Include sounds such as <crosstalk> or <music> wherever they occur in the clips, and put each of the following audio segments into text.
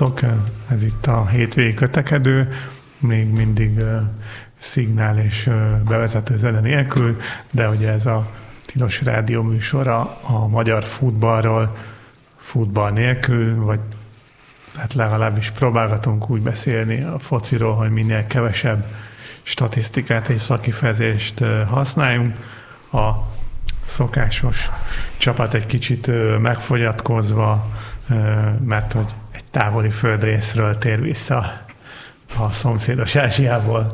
Sziasztok! Ez itt a hétvégi kötekedő, még mindig uh, szignál és uh, bevezető zene nélkül, de ugye ez a tilos rádió műsora a magyar futballról futball nélkül, vagy hát legalábbis próbálgatunk úgy beszélni a fociról, hogy minél kevesebb statisztikát és szakifezést használjunk. A szokásos csapat egy kicsit megfogyatkozva, mert hogy távoli földrészről tér vissza a szomszédos Ázsiából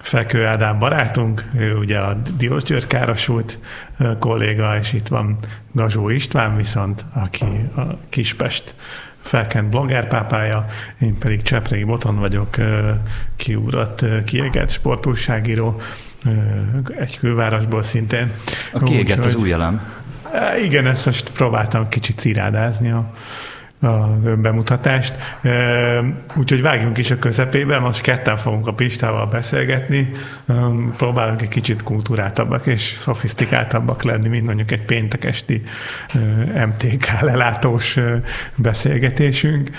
Fekő Ádám barátunk, ő ugye a Diós György Károsult kolléga, és itt van Gazsó István viszont, aki a Kispest felkent bloggerpápája, én pedig Csepregi Boton vagyok, kiúrat, kiégett sportúságíró, egy külvárosból szintén. A kiégett Úgy, az új elem. Igen, ezt most próbáltam kicsit cirádázni a az önbemutatást. Úgyhogy vágjunk is a közepébe, most ketten fogunk a Pistával beszélgetni, próbálunk egy kicsit kultúráltabbak és szofisztikáltabbak lenni, mint mondjuk egy péntek esti MTK lelátós beszélgetésünk,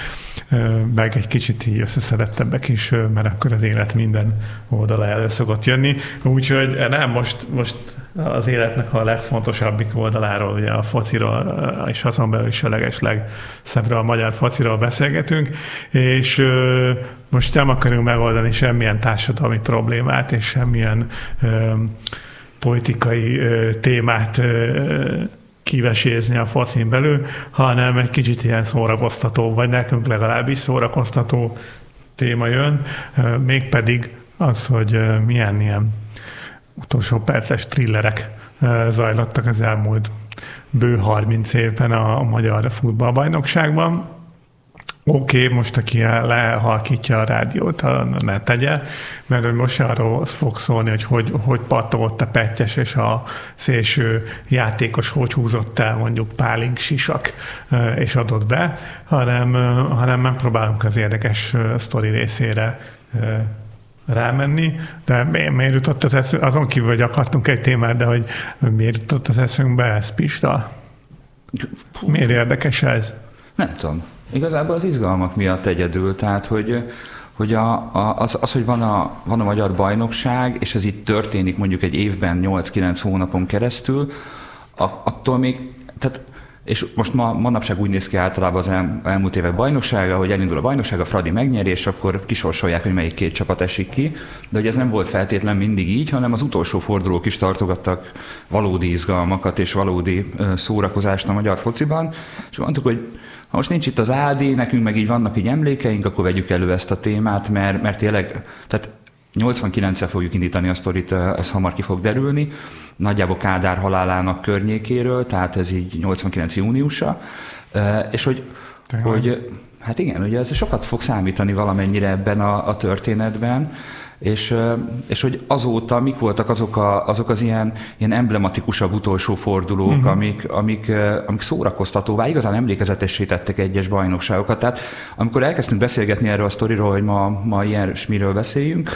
meg egy kicsit így összeszedettebbek is, mert akkor az élet minden oldala elő szokott jönni. Úgyhogy nem, most, most az életnek a legfontosabbik oldaláról, ugye a fociról, és azon belül is a legesleg szemre a magyar fociról beszélgetünk, és most nem akarunk megoldani semmilyen társadalmi problémát, és semmilyen politikai témát kivesézni a focin belül, hanem egy kicsit ilyen szórakoztató, vagy nekünk legalábbis szórakoztató téma jön, mégpedig az, hogy milyen ilyen utolsó perces trillerek zajlottak az elmúlt bő 30 évben a magyar futballbajnokságban. Oké, okay, most aki lehalkítja a rádiót, ne tegye, mert hogy most arról fog szólni, hogy hogy, hogy pattogott a pettyes és a szélső játékos hogy húzott el mondjuk páling sisak és adott be, hanem, hanem megpróbálunk az érdekes sztori részére rámenni, de miért jutott az eszünk, azon kívül, hogy akartunk egy témát, de hogy miért jutott az eszünkbe ez, Pista? Miért érdekes ez? Nem tudom. Igazából az izgalmak miatt egyedül, tehát hogy hogy a, a, az, az, hogy van a, van a magyar bajnokság, és ez itt történik mondjuk egy évben 8-9 hónapon keresztül, a, attól még, tehát és most ma, manapság úgy néz ki általában az el, elmúlt évek bajnoksága, hogy elindul a bajnokság, a Fradi megnyeri, és akkor kisorsolják, hogy melyik két csapat esik ki. De hogy ez nem volt feltétlen mindig így, hanem az utolsó fordulók is tartogattak valódi izgalmakat és valódi szórakozást a magyar fociban. És mondtuk, hogy ha most nincs itt az Ádi, nekünk meg így vannak így emlékeink, akkor vegyük elő ezt a témát, mert, mert tényleg, tehát 89-el fogjuk indítani a sztorit, ez hamar ki fog derülni, nagyjából Kádár halálának környékéről, tehát ez így 89 júniusa, és hogy, hogy hát igen, ugye ez sokat fog számítani valamennyire ebben a, a történetben, és, és hogy azóta mik voltak azok, a, azok az ilyen, ilyen emblematikusabb utolsó fordulók, uh-huh. amik, amik, amik szórakoztatóvá, igazán emlékezetessé tettek egyes bajnokságokat. Tehát amikor elkezdtünk beszélgetni erről a sztoriról, hogy ma, ma ilyen miről beszéljünk,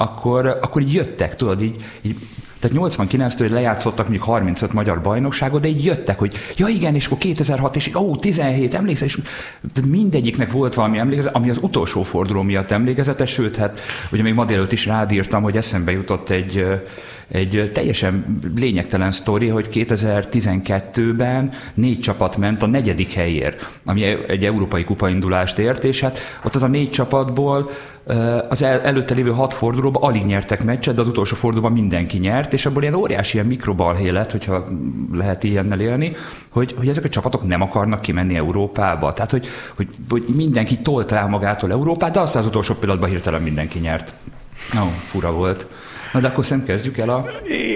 akkor, akkor így jöttek, tudod, így, így tehát 89-től lejátszottak mondjuk 35 magyar bajnokságot, de így jöttek, hogy ja igen, és akkor 2006, és ó, 17, emlékszel, és mindegyiknek volt valami emlékezet, ami az utolsó forduló miatt emlékezetes, sőt, hát ugye még ma délőtt is rádírtam, hogy eszembe jutott egy, egy teljesen lényegtelen sztori, hogy 2012-ben négy csapat ment a negyedik helyért, ami egy európai kupaindulást ért, és hát ott az a négy csapatból az el, előtte lévő hat fordulóban alig nyertek meccset, de az utolsó fordulóban mindenki nyert, és abból ilyen óriási ilyen mikrobalhé lett, hogyha lehet ilyennel élni, hogy, hogy ezek a csapatok nem akarnak kimenni Európába. Tehát, hogy, hogy, hogy mindenki tolta el magától Európát, de aztán az utolsó pillanatban hirtelen mindenki nyert. No, fura volt. Na de akkor szerintem kezdjük el a...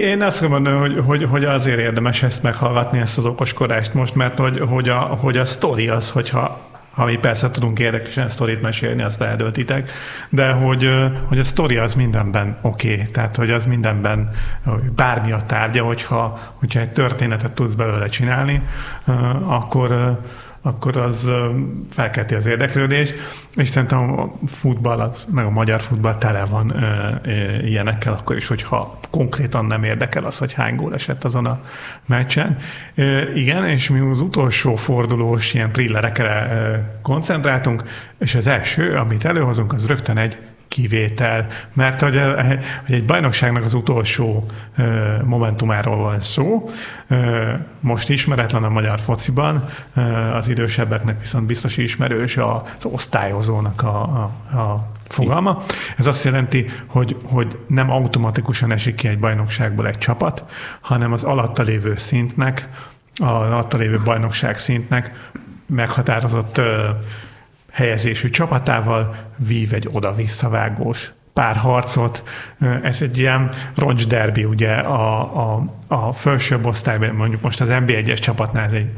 Én azt mondom, hogy, hogy, hogy azért érdemes ezt meghallgatni, ezt az okoskodást most, mert hogy, hogy, a, hogy a sztori az, hogyha ha mi persze tudunk érdekesen sztorit mesélni, azt eldöltitek, de hogy, hogy a sztori az mindenben oké, okay. tehát hogy az mindenben bármi a tárgya, hogyha, hogyha egy történetet tudsz belőle csinálni, akkor, akkor az felkelti az érdeklődést, és szerintem a futball, az, meg a magyar futball tele van ö, ö, ilyenekkel, akkor is, hogyha konkrétan nem érdekel az, hogy hány gól esett azon a meccsen. Ö, igen, és mi az utolsó fordulós ilyen thrillerekre ö, koncentráltunk, és az első, amit előhozunk, az rögtön egy kivétel, mert hogy, hogy egy bajnokságnak az utolsó momentumáról van szó, most ismeretlen a magyar fociban, az idősebbeknek viszont biztos ismerős az osztályozónak a, a, a fogalma. Ez azt jelenti, hogy, hogy nem automatikusan esik ki egy bajnokságból egy csapat, hanem az alatta lévő szintnek, az alatta lévő bajnokság szintnek meghatározott helyezésű csapatával vív egy oda-visszavágós párharcot. Ez egy ilyen roncsderbi, ugye a, a, a felsőbb osztályban, mondjuk most az NB1-es csapatnál ez egy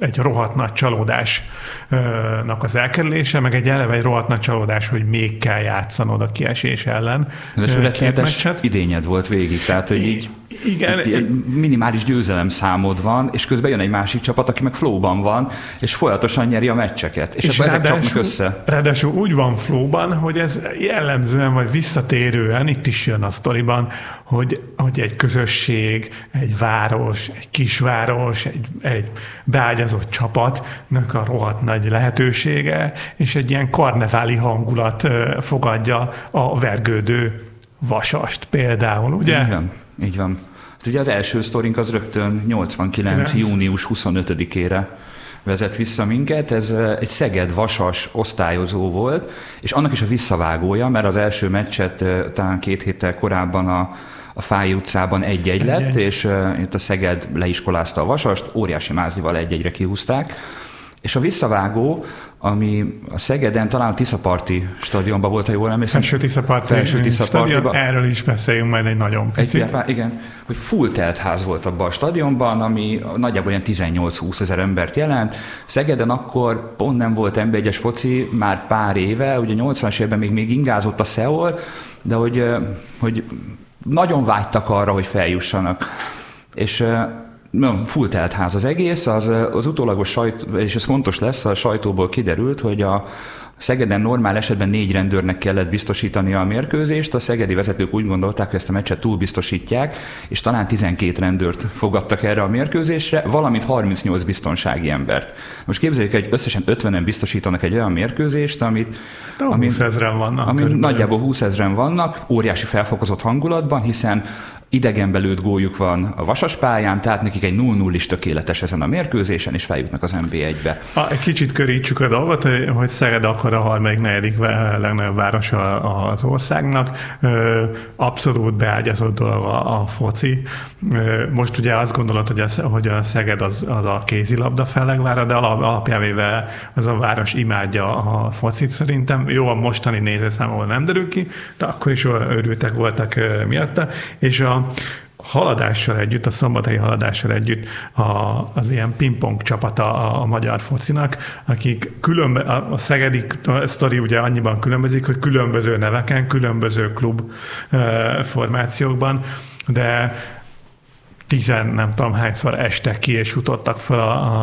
egy rohadt nagy csalódásnak az elkerülése, meg egy eleve egy rohadt nagy csalódás, hogy még kell játszanod a kiesés ellen. Ez rettenetes idényed volt végig, tehát hogy így igen. Egy minimális győzelem számod van, és közben jön egy másik csapat, aki meg flowban van, és folyamatosan nyeri a meccseket. És, és akkor ezek csapnak össze. Ráadásul úgy van flowban, hogy ez jellemzően vagy visszatérően, itt is jön a sztoriban, hogy, hogy egy közösség, egy város, egy kisváros, egy, egy beágyazott csapatnak a rohadt nagy lehetősége, és egy ilyen karneváli hangulat fogadja a vergődő vasast például, ugye? Igen, így van. Hát ugye az első sztorink az rögtön 89. 9. június 25-ére vezet vissza minket. Ez egy Szeged Vasas osztályozó volt, és annak is a visszavágója, mert az első meccset talán két héttel korábban a, a Fáj utcában egy-egy lett, és uh, itt a Szeged leiskolázta a Vasast, óriási mázlival egy-egyre kihúzták. És a visszavágó ami a Szegeden talán a Tiszaparti stadionban volt, ha jól emlékszem. Felső Tiszaparti, Felső Tiszaparti stadion, erről is beszéljünk majd egy nagyon picit. Egy, igen, hogy full telt ház volt abban a stadionban, ami nagyjából ilyen 18-20 ezer embert jelent. Szegeden akkor pont nem volt nb foci, már pár éve, ugye 80-as évben még, még ingázott a Szeol, de hogy, hogy nagyon vágytak arra, hogy feljussanak. És nem, full telt ház az egész, az, az utólagos sajt, és ez fontos lesz, a sajtóból kiderült, hogy a, Szegeden normál esetben négy rendőrnek kellett biztosítani a mérkőzést, a szegedi vezetők úgy gondolták, hogy ezt a meccset túl biztosítják, és talán 12 rendőrt fogadtak erre a mérkőzésre, valamint 38 biztonsági embert. Most képzeljük, hogy összesen 50-en biztosítanak egy olyan mérkőzést, amit, ami, 20 ezeren vannak. Ami nagyjából 20 ezeren vannak, óriási felfokozott hangulatban, hiszen idegenbelőtt góljuk van a vasas pályán, tehát nekik egy 0-0 is tökéletes ezen a mérkőzésen, és feljutnak az NB1-be. A, egy kicsit körítsük a dolgot, hogy Szeged akkor a harmadik, negyedik legnagyobb város az országnak. Abszolút beágyazott dolog a, a foci. Most ugye azt gondolod, hogy a, hogy a Szeged az, az a kézilabda fellegvára, de alapjávével az a város imádja a focit szerintem. Jó, a mostani nézőszámból nem derül ki, de akkor is örültek voltak miatta. És a, haladással együtt, a szombathelyi haladással együtt a, az ilyen pingpong csapata a, a magyar focinak, akik különbe, a, a szegedi sztori ugye annyiban különbözik, hogy különböző neveken, különböző klub e, formációkban, de tizen nem tudom hányszor estek ki, és jutottak fel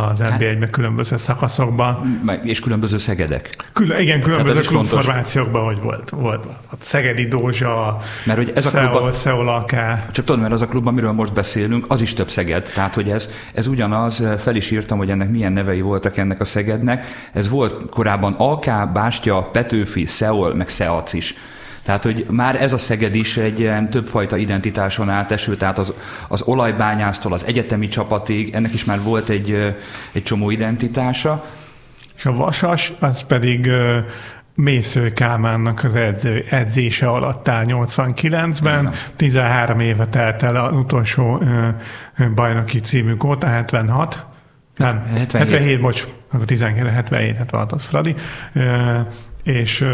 az NB1-be különböző szakaszokban. És különböző szegedek. Kül- igen, különböző klubformációkban, hogy volt. Volt a Szegedi Dózsa, mert hogy ez a klub, Szeol, Csak tudod, mert az a klub, amiről most beszélünk, az is több Szeged. Tehát, hogy ez, ez ugyanaz, fel is írtam, hogy ennek milyen nevei voltak ennek a Szegednek. Ez volt korábban AK, Bástya, Petőfi, Szeol, meg Szeac is. Tehát, hogy már ez a Szeged is egy ilyen többfajta identitáson áteső, tehát az, az olajbányásztól az egyetemi csapatig, ennek is már volt egy, egy csomó identitása. És a Vasas, az pedig Mésző Kálmánnak az edző, edzése alatt áll 89-ben, Igen. 13 éve telt el az utolsó bajnoki címük óta, 76, nem, 77, 77 bocs, akkor 19, 77, 76 az Fradi és,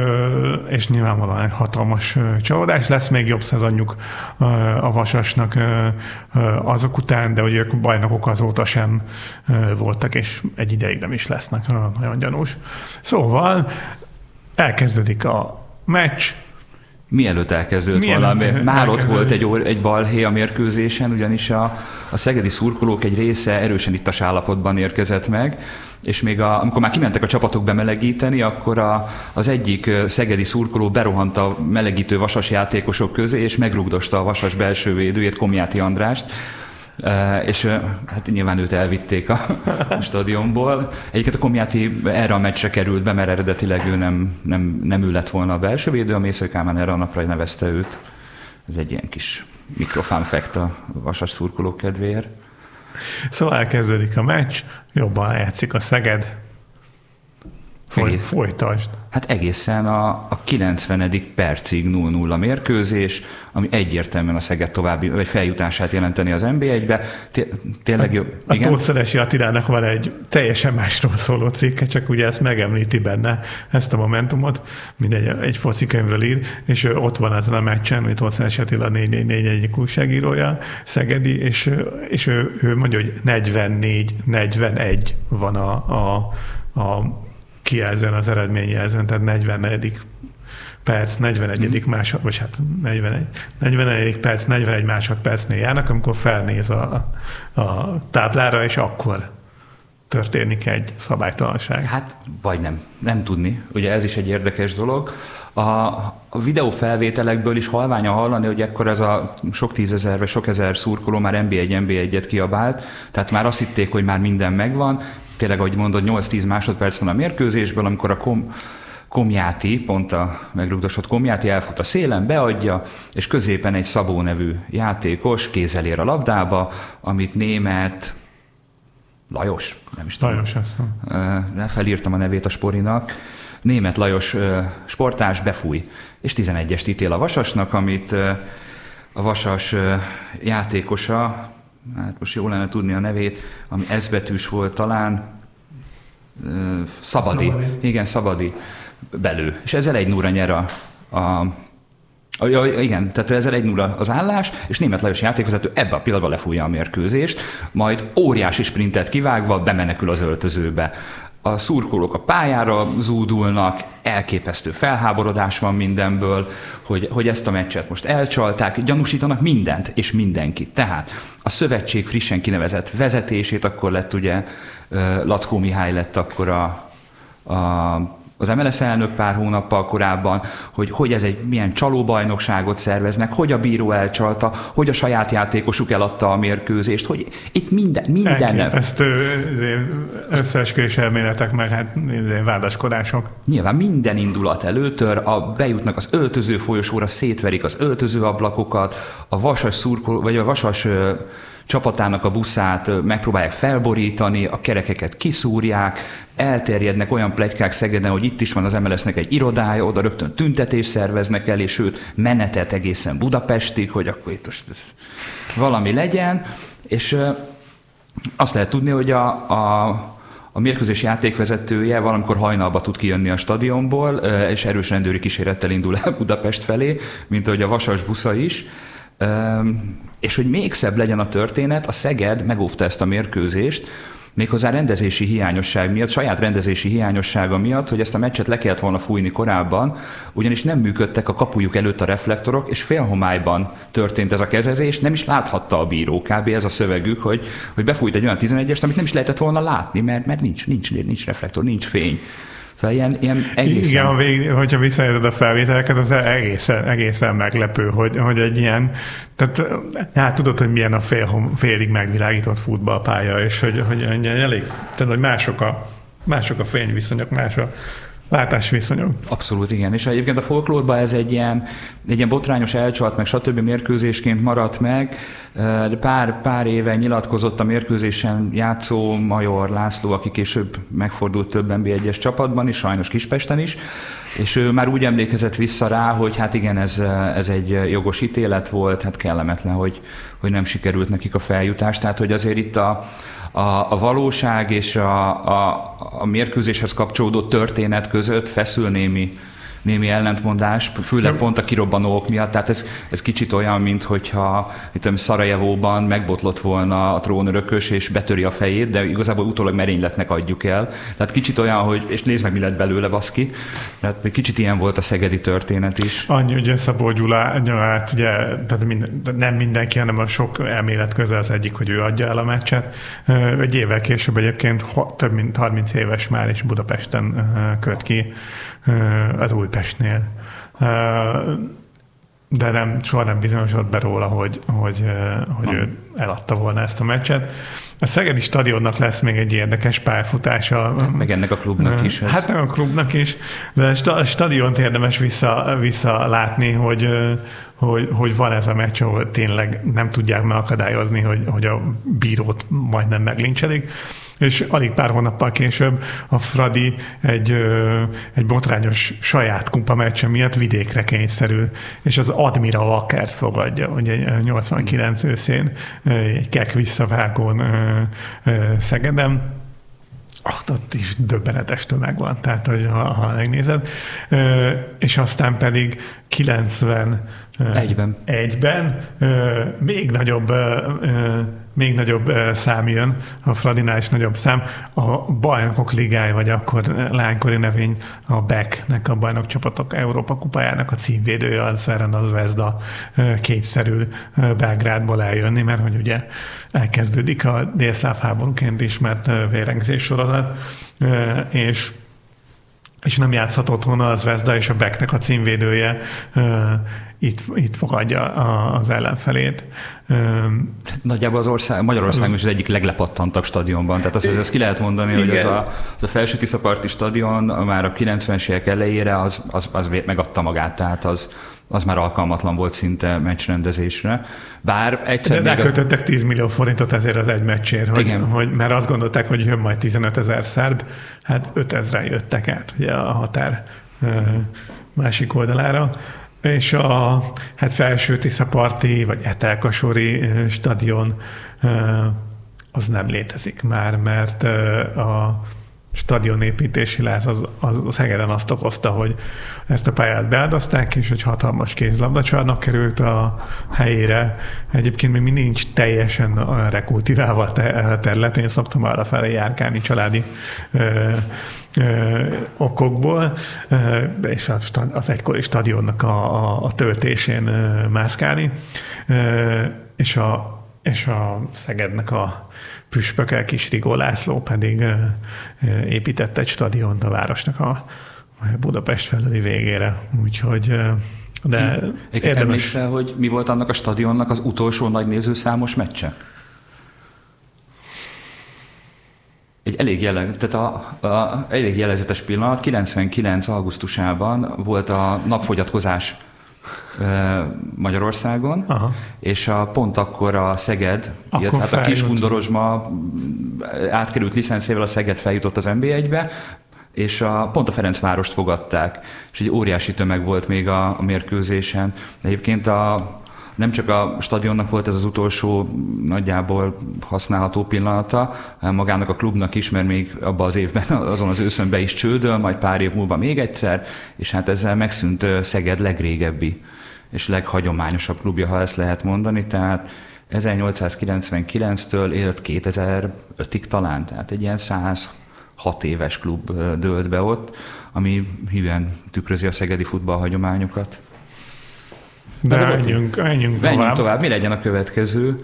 és nyilvánvalóan egy hatalmas csalódás. Lesz még jobb szezonjuk a Vasasnak azok után, de hogy ők bajnokok azóta sem voltak, és egy ideig nem is lesznek, nagyon gyanús. Szóval elkezdődik a meccs, mielőtt elkezdődött Milyen valami. Már ott volt egy, egy balhé a mérkőzésen, ugyanis a, a szegedi szurkolók egy része erősen ittas állapotban érkezett meg, és még a, amikor már kimentek a csapatok bemelegíteni, akkor a, az egyik szegedi szurkoló berohant a melegítő vasas játékosok közé, és megrugdosta a vasas belső védőjét, Komjáti Andrást, és hát nyilván őt elvitték a <laughs> stadionból. Egyébként a Komjáti erre a meccsre került be, mert eredetileg ő nem, nem, nem ő lett volna a belső védő, a Mésző Kálmán erre a napra nevezte őt. Ez egy ilyen kis mikrofánfekt a vasas szurkolók kedvéért. Szóval elkezdődik a meccs, jobban játszik a Szeged, Foly, egész, folytasd. Hát egészen a, a 90. percig 0-0 mérkőzés, ami egyértelműen a Szeged további, vagy feljutását jelenteni az NB1-be. Tényleg jobb. A, a Tótszeresi Attilának van egy teljesen másról szóló cikke, csak ugye ezt megemlíti benne, ezt a momentumot, mint egy, egy focikönyvről ír, és ott van azon a meccsen, hogy Tótszeresi Attila 444 egyik újságírója, Szegedi, és, és ő, ő mondja, hogy 44-41 van a, a, a kijelzőn az eredményjelzőn, tehát 44 perc, 41. Mm. másod, vagy hát 41, 41. perc, 41 másodpercnél járnak, amikor felnéz a, a táblára, és akkor történik egy szabálytalanság. Hát, vagy nem. Nem tudni. Ugye ez is egy érdekes dolog. A, a videófelvételekből is halványa hallani, hogy ekkor ez a sok tízezer vagy sok ezer szurkoló már NB1, NB1-et kiabált, tehát már azt hitték, hogy már minden megvan, tényleg, ahogy mondod, 8-10 másodperc van a mérkőzésből, amikor a kom, Komjáti, pont a megrugdosott Komjáti elfut a szélen, beadja, és középen egy Szabó nevű játékos kézelér a labdába, amit német Lajos, nem is tudom. Lajos, azt De felírtam a nevét a sporinak. Német Lajos sportás befúj, és 11-est ítél a Vasasnak, amit a Vasas játékosa, hát most jó lenne tudni a nevét, ami ezbetűs volt talán, Szabadi. Szabadi. Igen, Szabadi belő. És ezzel egy núra nyer a, a a, ja, igen, tehát ezzel egy nulla az állás, és német Lajos játékvezető ebbe a pillanatban lefújja a mérkőzést, majd óriási sprintet kivágva bemenekül az öltözőbe a szurkolók a pályára zúdulnak, elképesztő felháborodás van mindenből, hogy, hogy ezt a meccset most elcsalták, gyanúsítanak mindent és mindenkit. Tehát a szövetség frissen kinevezett vezetését, akkor lett ugye Lackó Mihály lett akkor a, a az MLS elnök pár hónappal korábban, hogy, hogy ez egy milyen csalóbajnokságot szerveznek, hogy a bíró elcsalta, hogy a saját játékosuk eladta a mérkőzést, hogy itt minden... minden Ezt összeesküvés elméletek, meg hát vádaskodások. Nyilván minden indulat előtör, a, bejutnak az öltöző folyosóra, szétverik az öltöző ablakokat, a vasas szurkol, vagy a vasas csapatának a buszát megpróbálják felborítani, a kerekeket kiszúrják, elterjednek olyan plegykák Szegeden, hogy itt is van az MLS-nek egy irodája, oda rögtön tüntetést szerveznek el, és sőt, menetet egészen Budapestig, hogy akkor itt most ez valami legyen, és azt lehet tudni, hogy a, a, a mérkőzés játékvezetője valamikor hajnalba tud kijönni a stadionból, és erős rendőri kísérettel indul el Budapest felé, mint ahogy a Vasas busza is, és hogy még szebb legyen a történet, a Szeged megóvta ezt a mérkőzést, méghozzá rendezési hiányosság miatt, saját rendezési hiányossága miatt, hogy ezt a meccset le kellett volna fújni korábban, ugyanis nem működtek a kapujuk előtt a reflektorok, és félhomályban történt ez a kezezés, nem is láthatta a bíró, kb. ez a szövegük, hogy, hogy befújt egy olyan 11-est, amit nem is lehetett volna látni, mert, mert nincs, nincs, nincs reflektor, nincs fény. Szóval ilyen, ilyen egészen... Igen, a vég, hogyha visszajötted a felvételeket, az egészen, egészen meglepő, hogy, hogy egy ilyen, tehát hát tudod, hogy milyen a fél, félig megvilágított futballpálya, és hogy, hogy elég, tehát hogy mások a, mások a fényviszonyok, más a, látásviszonyok. Abszolút igen, és egyébként a folklórban ez egy ilyen, egy ilyen botrányos elcsalt, meg stb. mérkőzésként maradt meg, de pár, pár éve nyilatkozott a mérkőzésen játszó Major László, aki később megfordult több NB1-es csapatban is, sajnos Kispesten is, és ő már úgy emlékezett vissza rá, hogy hát igen, ez, ez egy jogos ítélet volt, hát kellemetlen, hogy, hogy nem sikerült nekik a feljutás, tehát hogy azért itt a, a, a valóság és a, a, a mérkőzéshez kapcsolódó történet között feszül némi, némi ellentmondás, főleg pont a kirobbanók miatt. Tehát ez, ez kicsit olyan, mint hogyha itt Szarajevóban megbotlott volna a trónörökös, és betöri a fejét, de igazából utólag merényletnek adjuk el. Tehát kicsit olyan, hogy, és nézd meg, mi lett belőle, baszki. Tehát kicsit ilyen volt a szegedi történet is. Annyi, hogy Szabó Gyula, hát ugye, tehát minden, nem mindenki, hanem a sok elmélet közel az egyik, hogy ő adja el a meccset. Egy évvel később egyébként több mint 30 éves már is Budapesten köt ki az Újpestnél de nem, soha nem bizonyosodott be róla, hogy, hogy, hogy ő eladta volna ezt a meccset. A Szegedi stadionnak lesz még egy érdekes pályafutása. Hát meg ennek a klubnak is. Ez. Hát meg a klubnak is, de a stadiont érdemes vissza, vissza látni, hogy, hogy, hogy van ez a meccs, ahol tényleg nem tudják megakadályozni, hogy, hogy a bírót majdnem meglincselik és alig pár hónappal később a Fradi egy, egy botrányos saját kumpa meccse miatt vidékre kényszerül, és az Admira Wakert fogadja, ugye 89 őszén egy kek visszavágón Szegedem, ott is döbbenetes tömeg van, tehát hogy ha, ha megnézed. És aztán pedig 90 egyben, egyben még nagyobb még nagyobb szám jön, a Fradinál is nagyobb szám. A bajnokok ligája, vagy akkor lánykori nevény a BEC-nek, a bajnok csapatok Európa kupájának a címvédője, az Veren az Vezda kétszerül Belgrádból eljönni, mert hogy ugye elkezdődik a délszláv háborúként ismert vérengzés sorozat, és és nem játszhat otthon az Vezda és a Becknek a címvédője itt, itt fogadja az ellenfelét. Nagyjából az ország, Magyarországon is az egyik leglepattantabb stadionban. Tehát azt, azt ki lehet mondani, Igen. hogy az a, az a felső Tiszaparti stadion már a 90-es évek elejére az, az, az megadta magát, tehát az, az már alkalmatlan volt szinte meccsrendezésre. Bár egyszer De elköltöttek a... 10 millió forintot ezért az egy meccsért, hogy, Igen. hogy, mert azt gondolták, hogy jön majd 15 ezer szerb, hát 5 ezeren jöttek át ugye a határ másik oldalára és a hát felső Tiszaparti vagy Etelkasori stadion az nem létezik már, mert a stadionépítési láz az, az, Hegeden azt okozta, hogy ezt a pályát beáldozták, és egy hatalmas kézlabdacsarnok került a helyére. Egyébként még mindig nincs teljesen rekultiválva a terület. Én szoktam arra felé járkálni családi ö, ö, okokból, ö, és az egykori stadionnak a, a, a töltésén ö, mászkálni. Ö, és a, és a Szegednek a püspöke, Kis Rigó László pedig épített egy stadiont a városnak a Budapest felüli végére. Úgyhogy de érdemes. Emlékszel, hogy mi volt annak a stadionnak az utolsó nagy nézőszámos meccse? Egy elég, jelen, tehát a, a, elég jelezetes pillanat, 99. augusztusában volt a napfogyatkozás Magyarországon, Aha. és a, pont akkor a Szeged, akkor illetve hát a Kiskundorozsma átkerült licenszével a Szeged feljutott az NB1-be, és a, pont a Ferencvárost fogadták, és egy óriási tömeg volt még a, a mérkőzésen. Egyébként a, nem csak a stadionnak volt ez az utolsó nagyjából használható pillanata, magának a klubnak is, mert még abban az évben, <laughs> azon az őszön be is csődöl, majd pár év múlva még egyszer, és hát ezzel megszűnt Szeged legrégebbi és leghagyományosabb klubja, ha ezt lehet mondani, tehát 1899-től élt 2005-ig talán, tehát egy ilyen 106 éves klub dőlt be ott, ami híven tükrözi a szegedi futballhagyományokat. De menjünk, menjünk tovább. Menjünk tovább. Mi legyen a következő?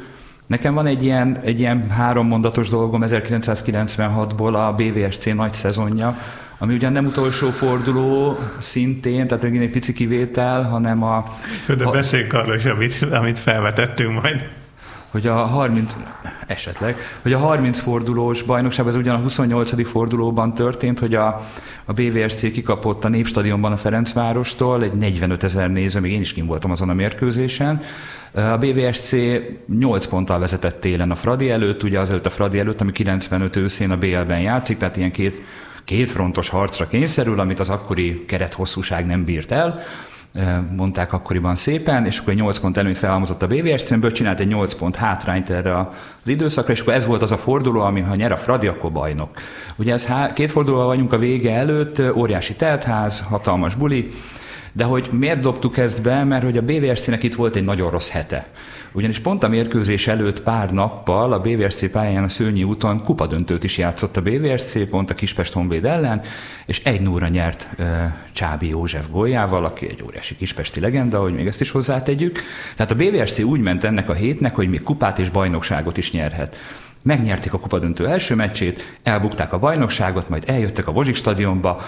Nekem van egy ilyen, egy ilyen három mondatos dolgom 1996-ból a BVSC nagy szezonja, ami ugyan nem utolsó forduló szintén, tehát egy pici kivétel, hanem a... De a, beszélj arról is, amit, amit felvetettünk majd hogy a 30, esetleg, hogy a 30 fordulós bajnokság, ez ugyan a 28. fordulóban történt, hogy a, a BVSC kikapott a Népstadionban a Ferencvárostól, egy 45 ezer néző, még én is kim voltam azon a mérkőzésen. A BVSC 8 ponttal vezetett télen a Fradi előtt, ugye előtt a Fradi előtt, ami 95 őszén a BL-ben játszik, tehát ilyen két, két frontos harcra kényszerül, amit az akkori keret hosszúság nem bírt el mondták akkoriban szépen, és akkor egy 8 pont előnyt felhalmozott a BVSC-ből, csinált egy 8 pont hátrányt erre az időszakra, és akkor ez volt az a forduló, amin ha nyer a Fradi, akkor bajnok. Ugye ez há- két fordulóval vagyunk a vége előtt, óriási teltház, hatalmas buli, de hogy miért dobtuk ezt be? Mert hogy a BVSC-nek itt volt egy nagyon rossz hete. Ugyanis pont a mérkőzés előtt pár nappal a BVSC pályán a Szőnyi úton kupadöntőt is játszott a BVSC, pont a Kispest Honvéd ellen, és egy núra nyert Csábi József góljával, aki egy óriási kispesti legenda, hogy még ezt is hozzátegyük. Tehát a BVSC úgy ment ennek a hétnek, hogy még kupát és bajnokságot is nyerhet. Megnyerték a kupadöntő első meccsét, elbukták a bajnokságot, majd eljöttek a Bozsik stadionba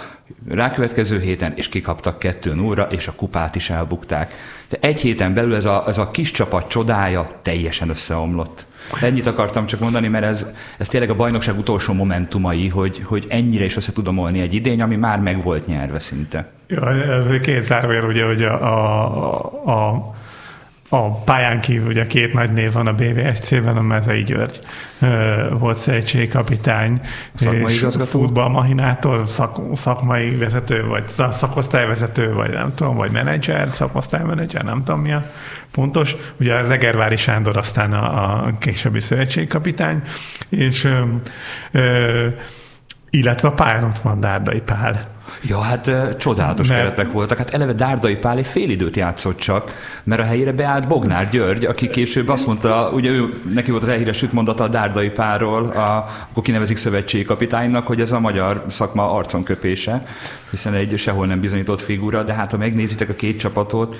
rákövetkező héten, és kikaptak kettő óra, és a kupát is elbukták. De egy héten belül ez a, ez a kis csapat csodája teljesen összeomlott. Ennyit akartam csak mondani, mert ez, ez tényleg a bajnokság utolsó momentumai, hogy, hogy ennyire is össze tudom olni egy idény, ami már meg volt nyerve szinte. Ja, két zárójel, ugye, hogy a, a, a a pályán kívül ugye két nagy név van a BVSC-ben, a Mezei György volt szövetségkapitány, szakmai és igazgató? futballmahinátor, szak, szakmai vezető, vagy szakosztályvezető, vagy nem tudom, vagy menedzser, szakosztálymenedzser, nem tudom mi a pontos. Ugye az Egervári Sándor aztán a, a későbbi szövetségkapitány, és ö, ö, illetve a pályán ott van Dárdai Pál. Ja, hát csodálatos mert... keretek voltak. Hát eleve Dárdai Pál egy fél időt játszott csak, mert a helyére beállt Bognár György, aki később azt mondta, ugye ő, neki volt az elhíresült mondata a Dárdai Pálról, a, akkor kinevezik szövetségi kapitánynak, hogy ez a magyar szakma arconköpése, hiszen egy sehol nem bizonyított figura, de hát ha megnézitek a két csapatot,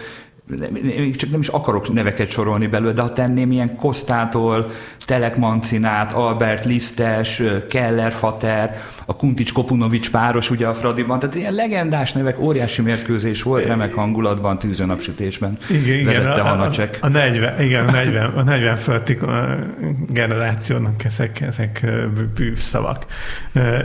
még csak nem is akarok neveket sorolni belőle, de ha tenném ilyen Kosztától, Telek Mancinát, Albert Lisztes, Keller Fater, a Kuntics Kopunovics páros ugye a Fradiban, tehát ilyen legendás nevek, óriási mérkőzés volt, remek hangulatban, tűző napsütésben igen, vezette igen, Hanacek. A, a, 40, igen, a 40, a 40 fölötti generációnak ezek, ezek bűvszavak.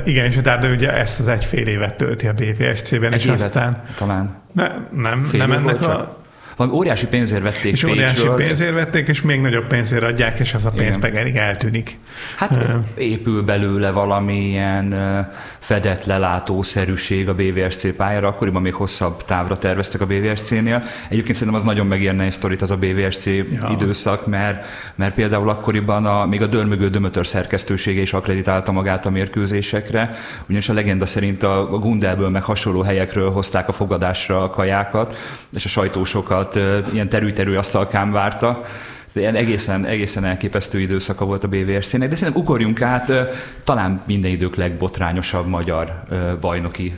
Igen, és de ugye ezt az egy fél évet tölti a BVSC-ben, és évet, aztán... Talán. Ne, nem, fél nem ennek a... Valami óriási pénzért vették És óriási pénzért vették, és még nagyobb pénzért adják, és az a pénz elég eltűnik. Hát uh, épül belőle valamilyen fedett lelátószerűség a BVSC pályára, akkoriban még hosszabb távra terveztek a BVSC-nél. Egyébként szerintem az nagyon megérne egy sztorit az a BVSC ja. időszak, mert, mert például akkoriban a, még a dörmögő dömötör szerkesztősége is akreditálta magát a mérkőzésekre, ugyanis a legenda szerint a, a Gundelből meg hasonló helyekről hozták a fogadásra a kajákat, és a sajtósokat ilyen terű-terű asztalkán várta. De ilyen egészen, egészen elképesztő időszaka volt a BVSC-nek, de szerintem ugorjunk át talán minden idők legbotrányosabb magyar bajnoki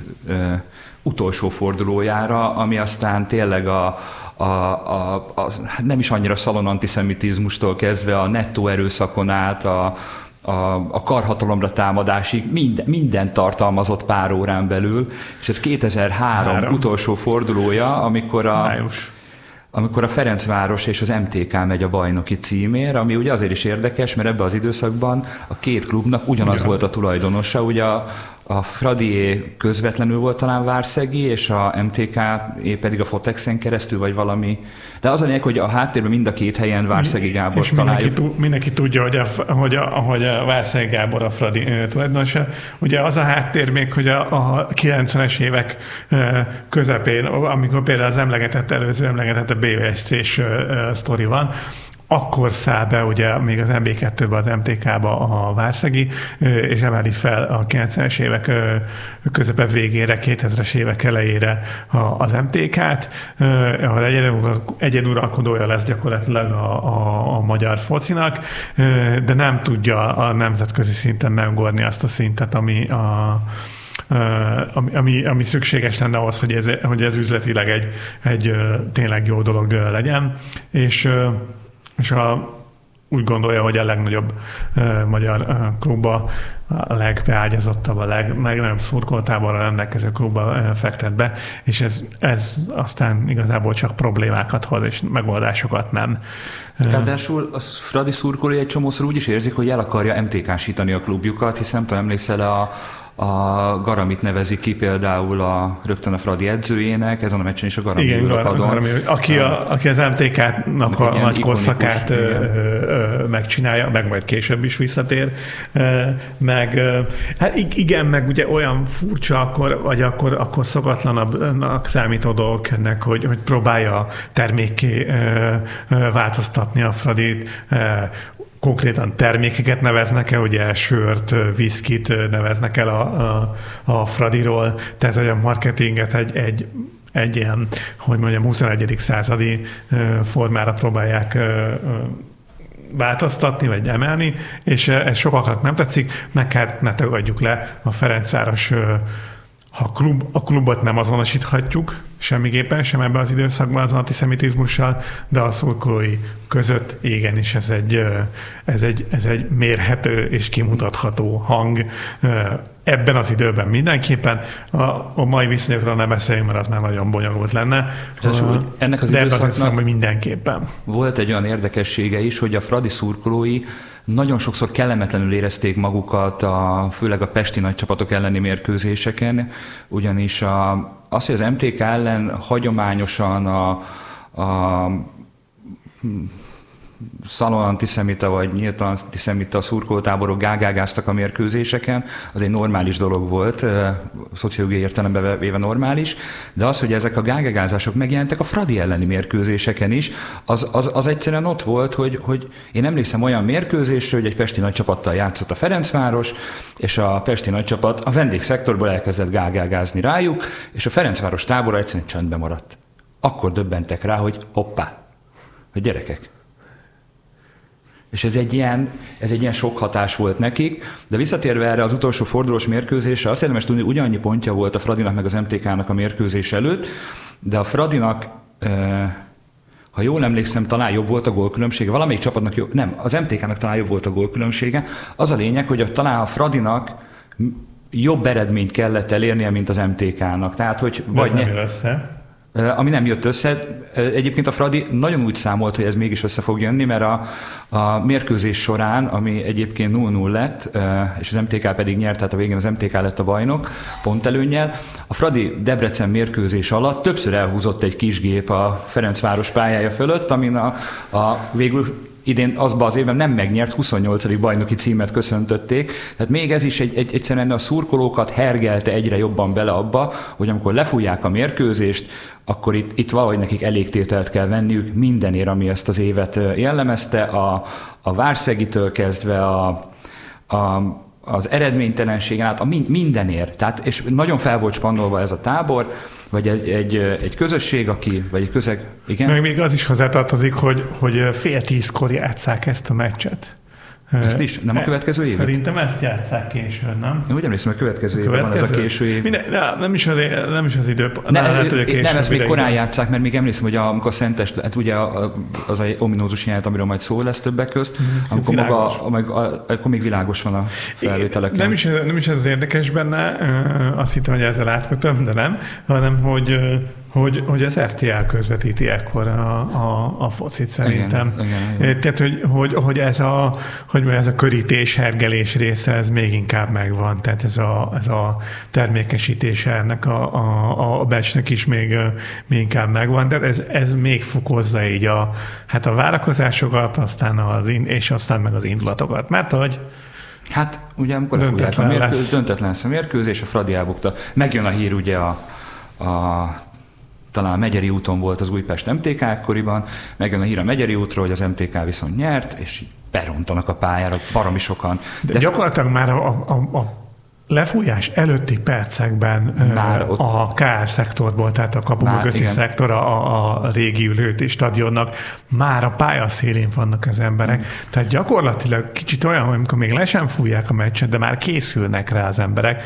utolsó fordulójára, ami aztán tényleg a, a, a, a hát nem is annyira szalon antiszemitizmustól kezdve a nettó erőszakon át, a, a, a karhatalomra támadásig minden, minden tartalmazott pár órán belül, és ez 2003 Három. utolsó fordulója, amikor a, Május amikor a Ferencváros és az MTK megy a bajnoki címér, ami ugye azért is érdekes, mert ebben az időszakban a két klubnak ugyanaz Igen. volt a tulajdonosa, ugye a, a Fradié közvetlenül volt talán Várszegi, és a MTK pedig a Fotexen keresztül, vagy valami. De az a lényeg, hogy a háttérben mind a két helyen Várszegi Gábor és találjuk. Mindenki, mindenki tudja, hogy a, hogy a, hogy a Várszegi Gábor a Fradi tulajdonosa. Ugye az a háttér még, hogy a, a 90-es évek közepén, amikor például az emlegetett, előző emlegetett a BVSC-s sztori van, akkor száll be ugye még az MB2-be, az MTK-ba a Várszegi, és emeli fel a 90-es évek közepe végére, 2000-es évek elejére az MTK-t, ahol egyenuralkodója lesz gyakorlatilag a, a, a magyar focinak, de nem tudja a nemzetközi szinten megugorni azt a szintet, ami a ami, ami, ami szükséges lenne ahhoz, hogy ez, hogy ez üzletileg egy, egy tényleg jó dolog legyen. És és a, úgy gondolja, hogy a legnagyobb uh, magyar uh, klubba, a legbeágyazottabb, a leg, legnagyobb szurkoltáborra rendelkező klubba uh, fektet be, és ez, ez aztán igazából csak problémákat hoz, és megoldásokat nem. Ráadásul a Fradi szurkolói egy csomószor úgy is érzik, hogy el akarja MTK-sítani a klubjukat, hiszen nem emlékszel a a Garamit nevezi ki például a, rögtön a Fradi edzőjének, ezen a meccsen is a Garami Igen, a padon. Garami, aki, a, aki az MTK-nak a nagy korszakát megcsinálja, meg majd később is visszatér, meg hát igen, meg ugye olyan furcsa, akkor, vagy akkor, akkor szokatlanabbnak számító dolgok ennek, hogy, hogy próbálja termékké változtatni a Fradit, konkrétan termékeket neveznek el, ugye sört, viszkit neveznek el a, a, a Fradiról, tehát hogy a marketinget egy, egy egy ilyen, hogy mondjam, 21. századi formára próbálják változtatni, vagy emelni, és ez sokaknak nem tetszik, meg hát ne tagadjuk le a Ferencváros ha a, klub, a klubot nem azonosíthatjuk semmiképpen, sem ebben az időszakban az antiszemitizmussal, de a szurkolói között igenis ez egy, ez egy, ez egy mérhető és kimutatható hang ebben az időben mindenképpen. A, a mai viszonyokról nem beszéljünk, mert az már nagyon bonyolult lenne. Ez úgy, ennek az de időszaknak hogy mindenképpen. Volt egy olyan érdekessége is, hogy a Fradi szurkolói nagyon sokszor kellemetlenül érezték magukat, a, főleg a pesti nagy csapatok elleni mérkőzéseken, ugyanis a, az, hogy az MTK ellen hagyományosan a, a szalon antiszemita vagy nyílt antiszemita szurkolótáborok gágágáztak a mérkőzéseken, az egy normális dolog volt, szociológiai értelemben véve normális, de az, hogy ezek a gágágázások megjelentek a Fradi elleni mérkőzéseken is, az, az, az egyszerűen ott volt, hogy, hogy én emlékszem olyan mérkőzésre, hogy egy pesti nagycsapattal játszott a Ferencváros, és a pesti nagycsapat a vendégszektorból elkezdett gágágázni rájuk, és a Ferencváros tábora egyszerűen csöndbe maradt. Akkor döbbentek rá, hogy hoppá, hogy gyerekek, és ez egy, ilyen, ez egy ilyen sok hatás volt nekik, de visszatérve erre az utolsó fordulós mérkőzésre, azt érdemes tudni, ugyannyi pontja volt a Fradinak meg az MTK-nak a mérkőzés előtt, de a Fradinak, ha jól emlékszem, talán jobb volt a gólkülönbsége, valamelyik csapatnak jobb, nem, az MTK-nak talán jobb volt a gólkülönbsége. Az a lényeg, hogy a, talán a Fradinak jobb eredményt kellett elérnie, mint az MTK-nak. Tehát, hogy vagy nem össze ami nem jött össze. Egyébként a Fradi nagyon úgy számolt, hogy ez mégis össze fog jönni, mert a, a mérkőzés során, ami egyébként 0-0 lett, és az MTK pedig nyert, tehát a végén az MTK lett a bajnok, pont előnyel. A Fradi Debrecen mérkőzés alatt többször elhúzott egy kis gép a Ferencváros pályája fölött, amin a, a végül idén azban az évben nem megnyert 28. bajnoki címet köszöntötték. Tehát még ez is egy, egy, egyszerűen a szurkolókat hergelte egyre jobban bele abba, hogy amikor lefújják a mérkőzést, akkor itt, itt valahogy nekik elégtételt kell venniük mindenért, ami ezt az évet jellemezte, a, a Várszegitől kezdve a, a az eredménytelenségen át, a mindenért. Tehát, és nagyon fel volt spannolva ez a tábor, vagy egy, egy, egy közösség, aki, vagy egy közeg, igen? Meg még az is hozzátartozik, hogy, hogy fél tízkor játszák ezt a meccset. Ezt is? Nem a következő év? Szerintem ezt játszák későn, nem? Én úgy emlékszem, hogy a következő, évben van ez a késő év. Minden, ne, nem, is az, nem is az idő. Ne, lehet, hogy nem, ezt még korán játszák, mert még emlékszem, hogy amikor a Szentes, hát ugye az egy ominózus jelent, amiről majd szó lesz többek közt, mm, amikor, maga, a, akkor még világos van a felvételek. Nem is, nem is ez az érdekes benne, azt hittem, hogy ezzel átkötöm, de nem, hanem hogy hogy, hogy az RTL közvetíti ekkor a, a, a focit szerintem. Igen, igen, igen. Tehát, hogy, hogy, hogy, ez a, hogy ez a körítés, hergelés része, ez még inkább megvan. Tehát ez a, ez a termékesítése ennek a, a, a becsnek is még, még inkább megvan, de ez, ez még fokozza így a, hát a várakozásokat, aztán az, és aztán meg az indulatokat. Mert hogy Hát ugye amikor döntetlen, a mérkőz, lesz. döntetlen lesz a mérkőzés, a Fradi elbukta. Megjön a hír ugye a, a talán Megyeri úton volt az Újpest MTK akkoriban, megjön a hír a Megyeri útról, hogy az MTK viszont nyert, és berontanak a pályára baromi sokan. De, De gyakorlatilag már a, a, a lefújás előtti percekben már ott, a KR szektorból, tehát a kapu már, mögötti igen. szektor, a, a régi ülőti stadionnak, már a pályaszélén vannak az emberek. Mm. Tehát gyakorlatilag kicsit olyan, amikor még le sem fújják a meccset, de már készülnek rá az emberek.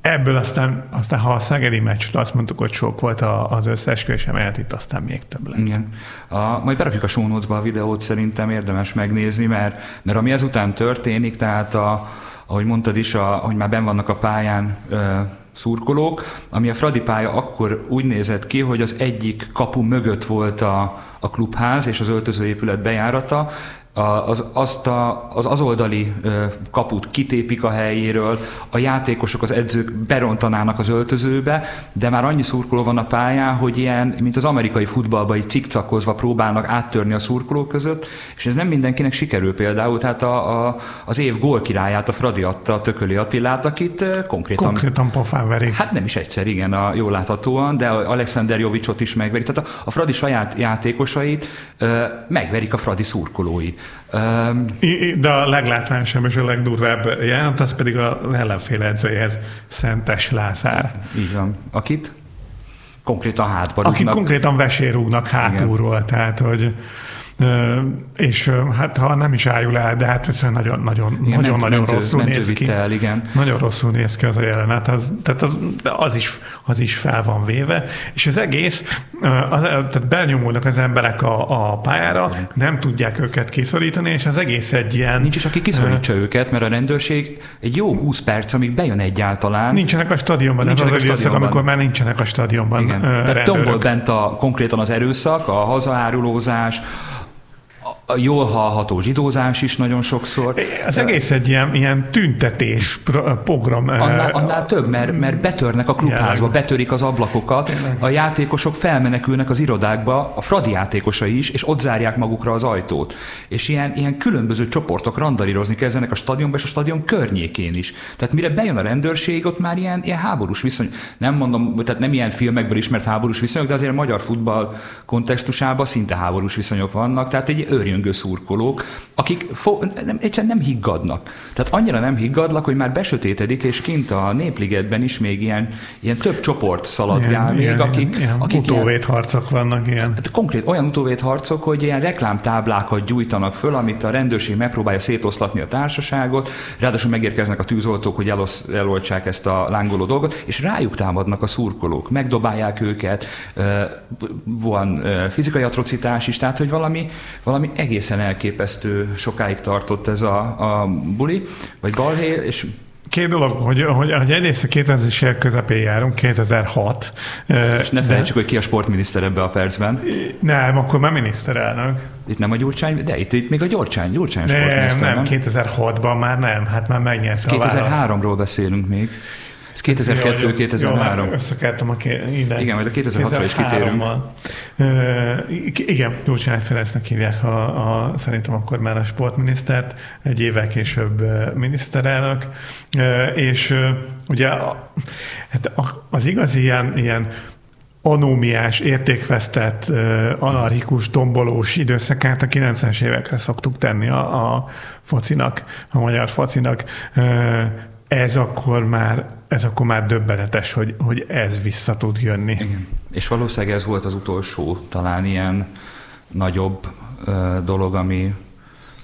Ebből aztán, aztán ha a Szegedi meccsről azt mondtuk, hogy sok volt az összeesküvés emelet, itt aztán még több lett. Igen. A, majd berakjuk a show a videót, szerintem érdemes megnézni, mert, mert ami ezután történik, tehát a, ahogy mondtad is, a, hogy már ben vannak a pályán ö, szurkolók, ami a Fradi pálya akkor úgy nézett ki, hogy az egyik kapu mögött volt a, a klubház és az öltözőépület bejárata, az, azt a, az az oldali kaput kitépik a helyéről, a játékosok, az edzők berontanának az öltözőbe, de már annyi szurkoló van a pályán, hogy ilyen, mint az amerikai futballban, így cikcakozva próbálnak áttörni a szurkolók között, és ez nem mindenkinek sikerül például, tehát a, a, az év gólkirályát a Fradi adta a Tököli Attilát, akit konkrétan... Konkrétan pofán verik. Hát nem is egyszer, igen, a, jól láthatóan, de Alexander Jovicsot is megverik. Tehát a, a Fradi saját játékosait megverik a Fradi szurkolói. De a leglátványosabb és a legdurvább jelent, az pedig a ellenfél edzőjéhez Szentes Lázár. Így van. Akit? Konkrétan hátba rúgnak. Akit konkrétan vesérúgnak hátulról, Igen. tehát hogy és hát ha nem is ájul el, de hát ez nagyon, nagyon, igen, nagyon, nagyon mentő, rosszul mentő néz ki. El, igen. Nagyon rosszul néz ki az a jelenet, az, tehát az, az, is, az is fel van véve, és az egész, az, tehát benyomulnak az emberek a, a pályára, igen. nem tudják őket kiszorítani, és az egész egy ilyen... Nincs is, aki kiszorítsa uh, őket, mert a rendőrség egy jó 20 perc, amíg bejön egyáltalán. Nincsenek a stadionban, nincsenek ez az a stadionban. amikor már nincsenek a stadionban Igen. Tehát tombol bent a, konkrétan az erőszak, a hazaárulózás, a jól hallható zsidózás is nagyon sokszor. Az egész egy ilyen, ilyen tüntetés program. Annál, annál több, mert, mert betörnek a klubházba, betörik az ablakokat, a játékosok felmenekülnek az irodákba, a Fradi játékosai is, és ott zárják magukra az ajtót. És ilyen, ilyen különböző csoportok randalírozni kezdenek a stadionba és a stadion környékén is. Tehát mire bejön a rendőrség, ott már ilyen, ilyen háborús viszony. Nem mondom, tehát nem ilyen filmekből ismert háborús viszonyok, de azért a magyar futball kontextusában szinte háborús viszonyok vannak, tehát egy őrjön örjöngő szurkolók, akik fo- nem, egyszerűen nem higgadnak. Tehát annyira nem higgadnak, hogy már besötétedik, és kint a Népligetben is még ilyen, ilyen több csoport szaladgál még, ilyen, akik... Ilyen, akik utóvét harcok vannak ilyen. Hát konkrét olyan utóvét harcok, hogy ilyen reklámtáblákat gyújtanak föl, amit a rendőrség megpróbálja szétoszlatni a társaságot, ráadásul megérkeznek a tűzoltók, hogy elosz, eloltsák ezt a lángoló dolgot, és rájuk támadnak a szurkolók, megdobálják őket, van fizikai atrocitás is, tehát hogy valami, valami egészen elképesztő sokáig tartott ez a, a buli, vagy balhé, és Két dolog, hogy, hogy, hogy egyrészt a 2000-es évek közepén járunk, 2006. És ne felejtsük, de... hogy ki a sportminiszter ebbe a percben. Nem, akkor már miniszterelnök. Itt nem a Gyurcsány, de itt, itt még a Gyurcsány, Gyurcsány nem, sportminiszter, nem? Nem, 2006-ban már nem, hát már megnyerte 2003-ról beszélünk még. Ez 2002-2003. Összekeltem a ké... Igen, majd a 2006-ra is kitérünk. Igen, Gyurcsány Ferencnek hívják a, a, szerintem akkor már a sportminisztert, egy évvel később miniszterelnök, és ugye hát az igazi ilyen, ilyen anómiás, értékvesztett, anarchikus, tombolós időszakát a 90-es évekre szoktuk tenni a, a focinak, a magyar focinak. Ez akkor már ez akkor már döbbenetes, hogy, hogy ez vissza tud jönni. Igen. És valószínűleg ez volt az utolsó talán ilyen nagyobb ö, dolog, ami,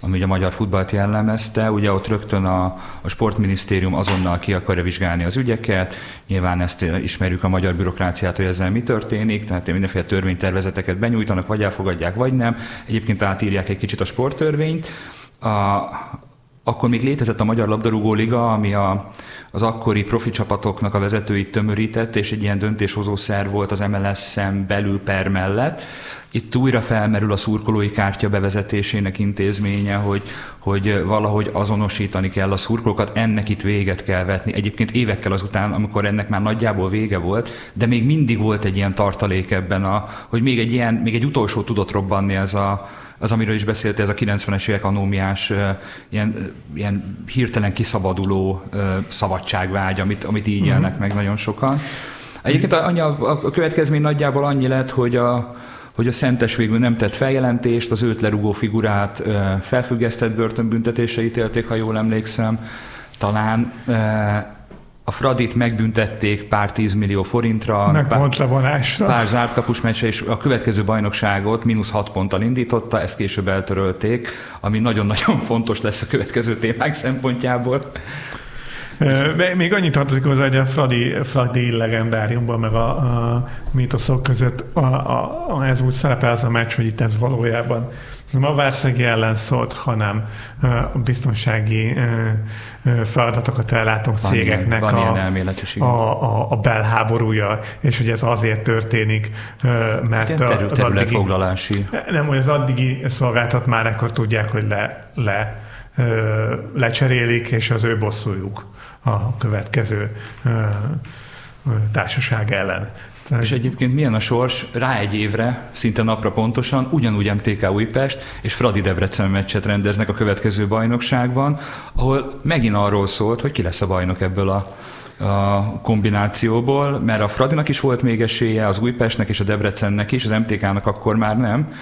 ami a magyar futballt jellemezte. Ugye ott rögtön a, a sportminisztérium azonnal ki akarja vizsgálni az ügyeket, nyilván ezt ismerjük a magyar bürokráciát, hogy ezzel mi történik, tehát mindenféle törvénytervezeteket benyújtanak, vagy elfogadják, vagy nem. Egyébként átírják egy kicsit a sporttörvényt. A, akkor még létezett a Magyar Labdarúgó Liga, ami a, az akkori profi csapatoknak a vezetőit tömörített, és egy ilyen döntéshozó szerv volt az MLS-en belül per mellett. Itt újra felmerül a szurkolói kártya bevezetésének intézménye, hogy, hogy valahogy azonosítani kell a szurkolókat, ennek itt véget kell vetni. Egyébként évekkel azután, amikor ennek már nagyjából vége volt, de még mindig volt egy ilyen tartalék ebben, a, hogy még egy, ilyen, még egy utolsó tudott robbanni ez a, az, amiről is beszélt, ez a 90-es évek anómiás, ilyen, ilyen hirtelen kiszabaduló szabadságvágy, amit, amit így élnek uh-huh. meg nagyon sokan. Egyébként annyi a, a következmény nagyjából annyi lett, hogy a, hogy a Szentes végül nem tett feljelentést, az őt lerugó figurát felfüggesztett börtönbüntetésre ítélték, ha jól emlékszem. Talán a Fradit megbüntették pár tízmillió forintra, Meg pár, pontlevonásra. pár zárt kapus meccse, és a következő bajnokságot mínusz hat ponttal indította, ezt később eltörölték, ami nagyon-nagyon <laughs> fontos lesz a következő témák szempontjából. Még annyit tartozik hozzá, hogy a Fradi, Fradi legendáriumban, meg a, a mítoszok között a, a, a, ez úgy szerepel az a meccs, hogy itt ez valójában nem a Várszegi ellen szólt, hanem a biztonsági feladatokat ellátó van cégeknek ilyen, van a, a, a, a belháborúja, és hogy ez azért történik, mert hát terül, az területfoglalási. Nem, hogy az addigi szolgáltat már ekkor tudják, hogy le, le lecserélik, és az ő bosszújuk a következő társaság ellen. És egyébként milyen a sors? Rá egy évre, szinte napra pontosan, ugyanúgy MTK Újpest és Fradi Debrecen meccset rendeznek a következő bajnokságban, ahol megint arról szólt, hogy ki lesz a bajnok ebből a a kombinációból, mert a Fradinak is volt még esélye, az Újpestnek és a Debrecennek is, az MTK-nak akkor már nem.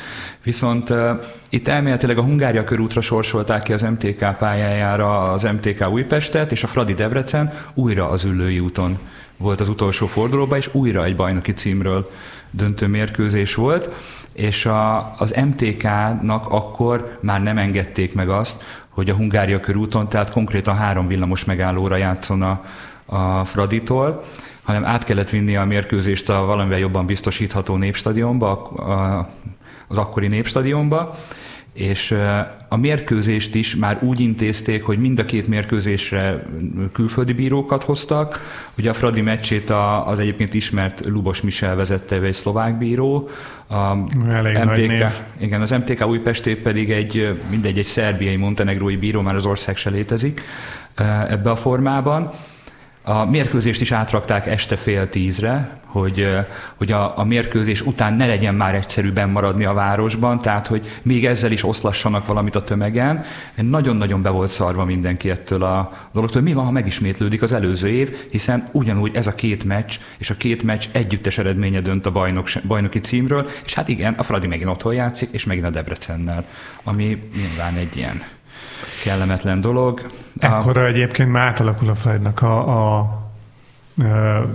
Viszont uh, itt elméletileg a Hungária körútra sorsolták ki az MTK pályájára az MTK Újpestet, és a Fradi Debrecen újra az Üllői úton volt az utolsó fordulóban, és újra egy bajnoki címről döntő mérkőzés volt, és a, az MTK-nak akkor már nem engedték meg azt, hogy a Hungária körúton, tehát konkrétan három villamos megállóra játszon a, a Fraditól, hanem át kellett vinni a mérkőzést a valamivel jobban biztosítható népstadionba, a, az akkori népstadionba, és a mérkőzést is már úgy intézték, hogy mind a két mérkőzésre külföldi bírókat hoztak. Ugye a Fradi meccsét az egyébként ismert Lubos Michel vezette, egy szlovák bíró. A Elég MTK, igen, az MTK Újpestét pedig egy, mindegy, egy szerbiai, montenegrói bíró, már az ország se létezik ebbe a formában. A mérkőzést is átrakták este fél tízre, hogy, hogy a, a mérkőzés után ne legyen már egyszerűben maradni a városban, tehát hogy még ezzel is oszlassanak valamit a tömegen. Nagyon-nagyon be volt szarva mindenki ettől a dologtól. Mi van, ha megismétlődik az előző év, hiszen ugyanúgy ez a két meccs, és a két meccs együttes eredménye dönt a bajnok, bajnoki címről, és hát igen, a Fradi megint otthon játszik, és megint a Debrecennel, ami nyilván egy ilyen kellemetlen dolog. Ekkor a... egyébként már átalakul a Freudnak a, a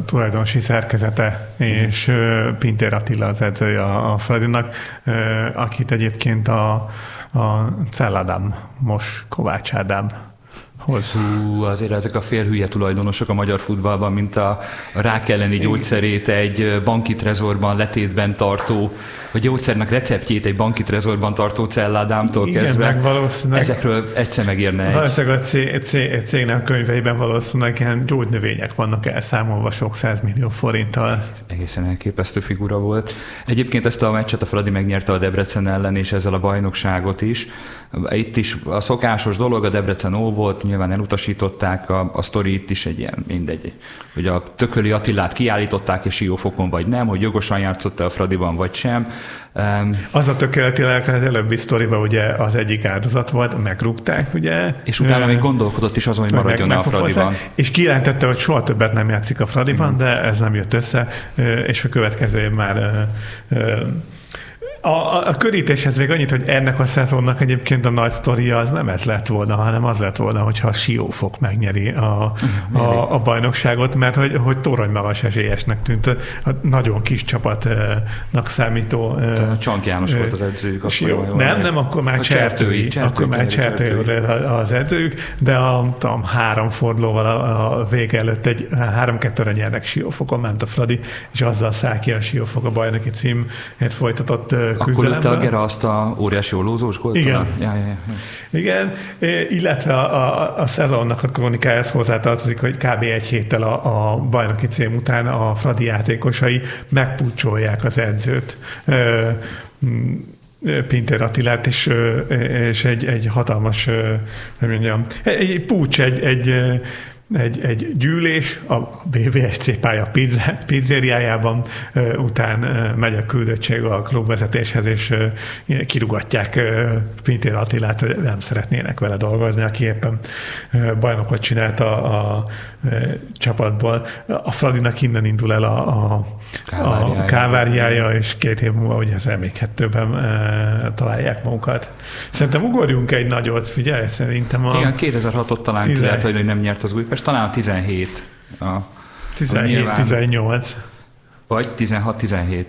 tulajdonosi szerkezete, és Pintér Attila az edzője a, a Fradinak, akit egyébként a, a Celladám, most Kovács Ádám Hú, azért ezek a félhülye tulajdonosok a magyar futballban, mint a, a rák elleni gyógyszerét egy banki trezorban letétben tartó, a gyógyszernek receptjét egy banki trezorban tartó celládámtól Igen, kezdve. Meg valószínűleg, ezekről egyszer megírne egy. Valószínűleg a cég, cég, cégnek könyveiben valószínűleg ilyen gyógynövények vannak elszámolva sok százmillió forinttal. Egészen elképesztő figura volt. Egyébként ezt a meccset a Fradi megnyerte a Debrecen ellen, és ezzel a bajnokságot is. Itt is a szokásos dolog, a Debrecen ó volt, nyilván elutasították, a, a sztori itt is egy ilyen, mindegy, hogy a Tököli Attilát kiállították és Siófokon vagy nem, hogy jogosan játszott a Fradiban vagy sem. Um, az a tökéletének az előbbi sztoriban ugye az egyik áldozat volt, megrúgták, ugye. És utána még gondolkodott is azon, hogy maradjon a Fradiban. És kijelentette, hogy soha többet nem játszik a Fradiban, uh-huh. de ez nem jött össze, és a következő év már a, a körítéshez még annyit, hogy ennek a szezonnak egyébként a nagy sztoria az nem ez lett volna, hanem az lett volna, hogyha a Siófok megnyeri a, a, a bajnokságot, mert hogy, hogy torony magas esélyesnek tűnt. A nagyon kis csapatnak számító. A Csank János volt az edzőjük. Akkor nem, nem, akkor már Csertői. Akkor már Csertői az edzőjük, de a tudom, három fordulóval a, a vége előtt egy három-kettőre nyernek Siófokon ment a Fradi, és azzal száll ki a Siófok a bajnoki címért folytatott akkor lőtte a Gera azt a óriási ollózós gólt? Igen. Ja, ja, ja. Igen, illetve a, a, a szezonnak a kronikájához hozzátartozik, hogy kb. egy héttel a, a bajnoki cím után a Fradi játékosai megpucsolják az edzőt. Pinter Attilát, és, és egy, egy hatalmas, nem mondjam, egy, egy pucs, egy, egy egy, egy gyűlés a BVSC pálya pizzériájában, után megy a küldöttség a klubvezetéshez, és kirugatják Pintér Attilát, hogy nem szeretnének vele dolgozni, aki éppen bajnokot csinált a, a csapatból. A Fradinak innen indul el a, a, káváriája. a káváriája, és két év múlva ugye az emlékettőben e, találják magukat. Szerintem ugorjunk egy nagyot, figyelj, szerintem a... Igen, 2006-ot talán 10... lehet, hogy nem nyert az Újpest, talán a 17. A, 17-18. Vagy 16-17.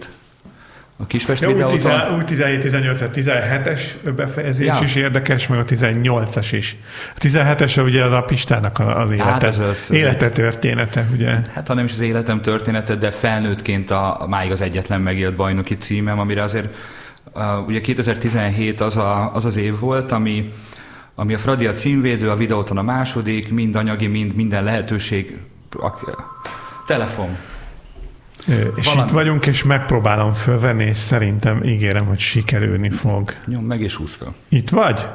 A Kispest ja, videóton... Úgy 17-18, a 17-es befejezés ja. is érdekes, meg a 18-as is. A 17-es ugye az a Pistának az élete, hát ez az, élete története, ugye? Hát ha nem is az életem története, de felnőttként a, máig az egyetlen megélt bajnoki címem, amire azért ugye 2017 az, a, az az év volt, ami, ami a Fradi a címvédő, a videóton a második, mind anyagi, mind minden lehetőség. A, telefon. És Valami. itt vagyunk, és megpróbálom fölvenni, és szerintem ígérem, hogy sikerülni fog. Nyom meg, és húz fel. Itt vagy?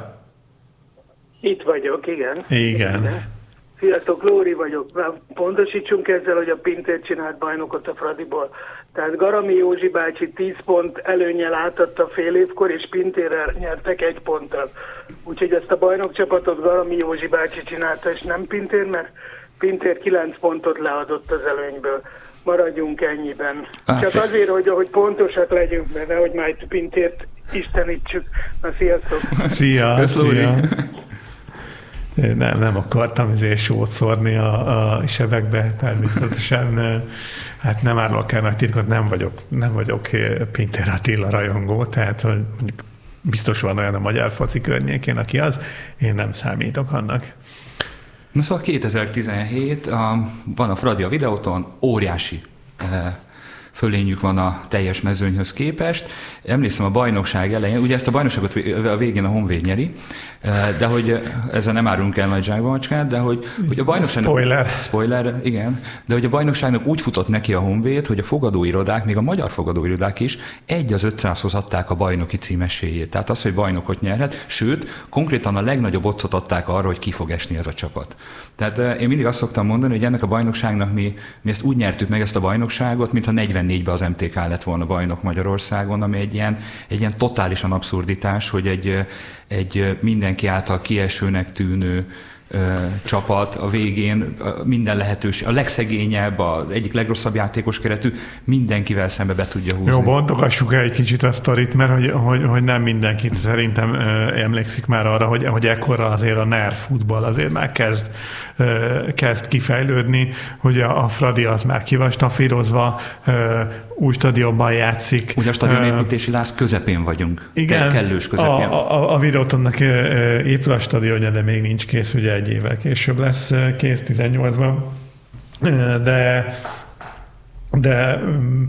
Itt vagyok, igen. Igen. igen. Sziasztok, Lóri vagyok. Pontosítsunk ezzel, hogy a Pintér csinált bajnokot a Fradiból. Tehát Garami Józsi bácsi 10 pont előnyel átadta fél évkor, és Pintérrel nyertek egy ponttal. Úgyhogy ezt a bajnokcsapatot Garami Józsi bácsi csinálta, és nem Pintér, mert Pintér 9 pontot leadott az előnyből. Maradjunk ennyiben. Ah, Csak azért, hogy, hogy pontosak legyünk, mert nehogy majd Pintért istenítsük. Na, sziasztok! Szia! Szia. <laughs> Nem, nem akartam ezért sót szórni a, a sebekbe, természetesen hát nem árulok el nagy titkot, nem vagyok, nem vagyok Pinter Attila rajongó, tehát hogy mondjuk biztos van olyan a magyar foci környékén, aki az, én nem számítok annak. Na szóval 2017, a, van a Fradi a videóton, óriási eh, fölényük van a teljes mezőnyhöz képest. Emlékszem a bajnokság elején, ugye ezt a bajnokságot a végén a Honvéd nyeri, eh, de hogy ezzel nem árulunk el nagy zsákba de hogy, hogy a bajnokságnak... Spoiler. Spoiler, igen. De hogy a bajnokságnak úgy futott neki a Honvéd, hogy a fogadóirodák, még a magyar fogadóirodák is egy az 500-hoz adták a bajnoki címeséjét. Tehát az, hogy bajnokot nyerhet, sőt, konkrétan a legnagyobb otcot adták arra, hogy ki fog esni ez a csapat. Tehát eh, én mindig azt szoktam mondani, hogy ennek a bajnokságnak mi, mi ezt úgy nyertük meg ezt a bajnokságot, mintha 44-ben az MTK lett volna bajnok Magyarországon, ami egy ilyen, egy ilyen totálisan abszurditás, hogy egy, egy mindenki által kiesőnek tűnő csapat a végén minden lehetőség, a legszegényebb, az egyik legrosszabb játékos keretű, mindenkivel szembe be tudja húzni. Jó, bontogassuk el egy kicsit a sztorit, mert hogy, hogy, hogy nem mindenkit szerintem emlékszik már arra, hogy, hogy ekkora azért a NER futball azért már kezd, kezd kifejlődni, hogy a, a Fradi az már ki új stadionban játszik. Ugye a stadionépítési láz közepén vagyunk. Igen, kellős közepén. A, a, a videótonnak épül a stadionja, de még nincs kész, ugye egy évvel később lesz kész 18-ban. De, de mm,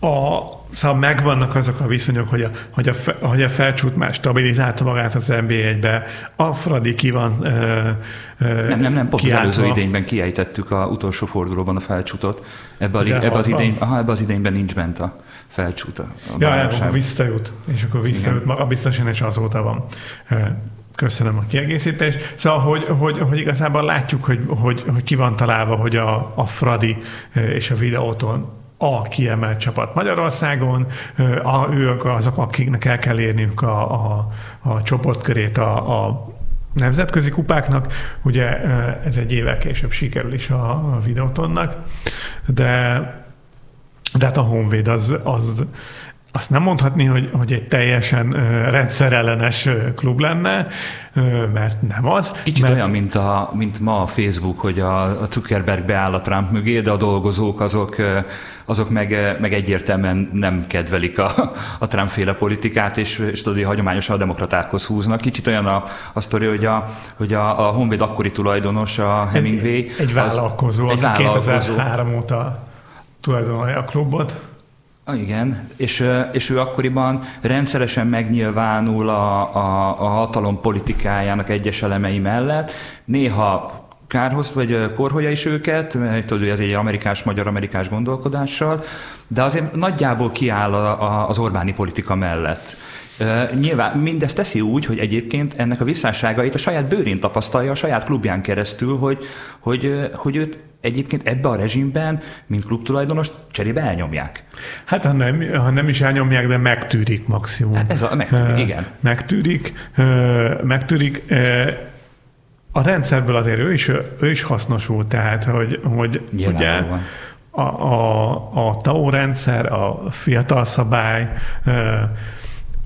a, szóval megvannak azok a viszonyok, hogy a, hogy a, hogy a felcsút már stabilizálta magát az NB1-be, a Fradi ki van ö, ö, Nem, nem, nem, pont kiáltva. az előző idényben kiejtettük a utolsó fordulóban a felcsútot. Ebbe, az, ebbe, az idény, aha, ebbe az idényben nincs bent a felcsút. A, ja, akkor visszajut, és akkor visszajut, maga biztosan, és azóta van. Köszönöm a kiegészítést. Szóval, hogy, hogy, hogy igazából látjuk, hogy, hogy, hogy ki van találva, hogy a, a Fradi és a videóton a kiemelt csapat Magyarországon, a, ők azok, akiknek el kell érniük a, a, a csoportkörét a, a nemzetközi kupáknak. Ugye ez egy évvel később sikerül is a, a videótonnak, de, de hát a Honvéd az, az azt nem mondhatni, hogy, hogy egy teljesen rendszerellenes klub lenne, mert nem az. Kicsit mert... olyan, mint, a, mint ma a Facebook, hogy a, a Zuckerberg beáll a Trump mögé, de a dolgozók azok, azok meg, meg egyértelműen nem kedvelik a, a Trump-féle politikát, és, és tudod, hagyományosan a demokratákhoz húznak. Kicsit olyan a, a sztori, hogy a, hogy a, a Honvéd akkori tulajdonos, a Hemingway. Egy, egy vállalkozó, az, egy vállalkozó. 2003 óta tulajdonolja a klubot Ah, igen, és, és ő akkoriban rendszeresen megnyilvánul a, a, a hatalom politikájának egyes elemei mellett, néha kárhoz vagy korholja is őket, tudod, ez egy amerikás, magyar-amerikás gondolkodással, de azért nagyjából kiáll a, a, az Orbáni politika mellett. Nyilván mindezt teszi úgy, hogy egyébként ennek a visszásságait a saját bőrén tapasztalja, a saját klubján keresztül, hogy, hogy, hogy őt egyébként ebbe a rezsimben, mint klubtulajdonos, cserébe elnyomják. Hát ha nem, ha nem is elnyomják, de megtűrik maximum. Hát ez a megtűrik, uh, igen. Megtűrik, uh, megtűrik. Uh, a rendszerből azért ő is, ő is hasznosul, tehát hogy, hogy ugye a, a, a TAO rendszer, a fiatal szabály,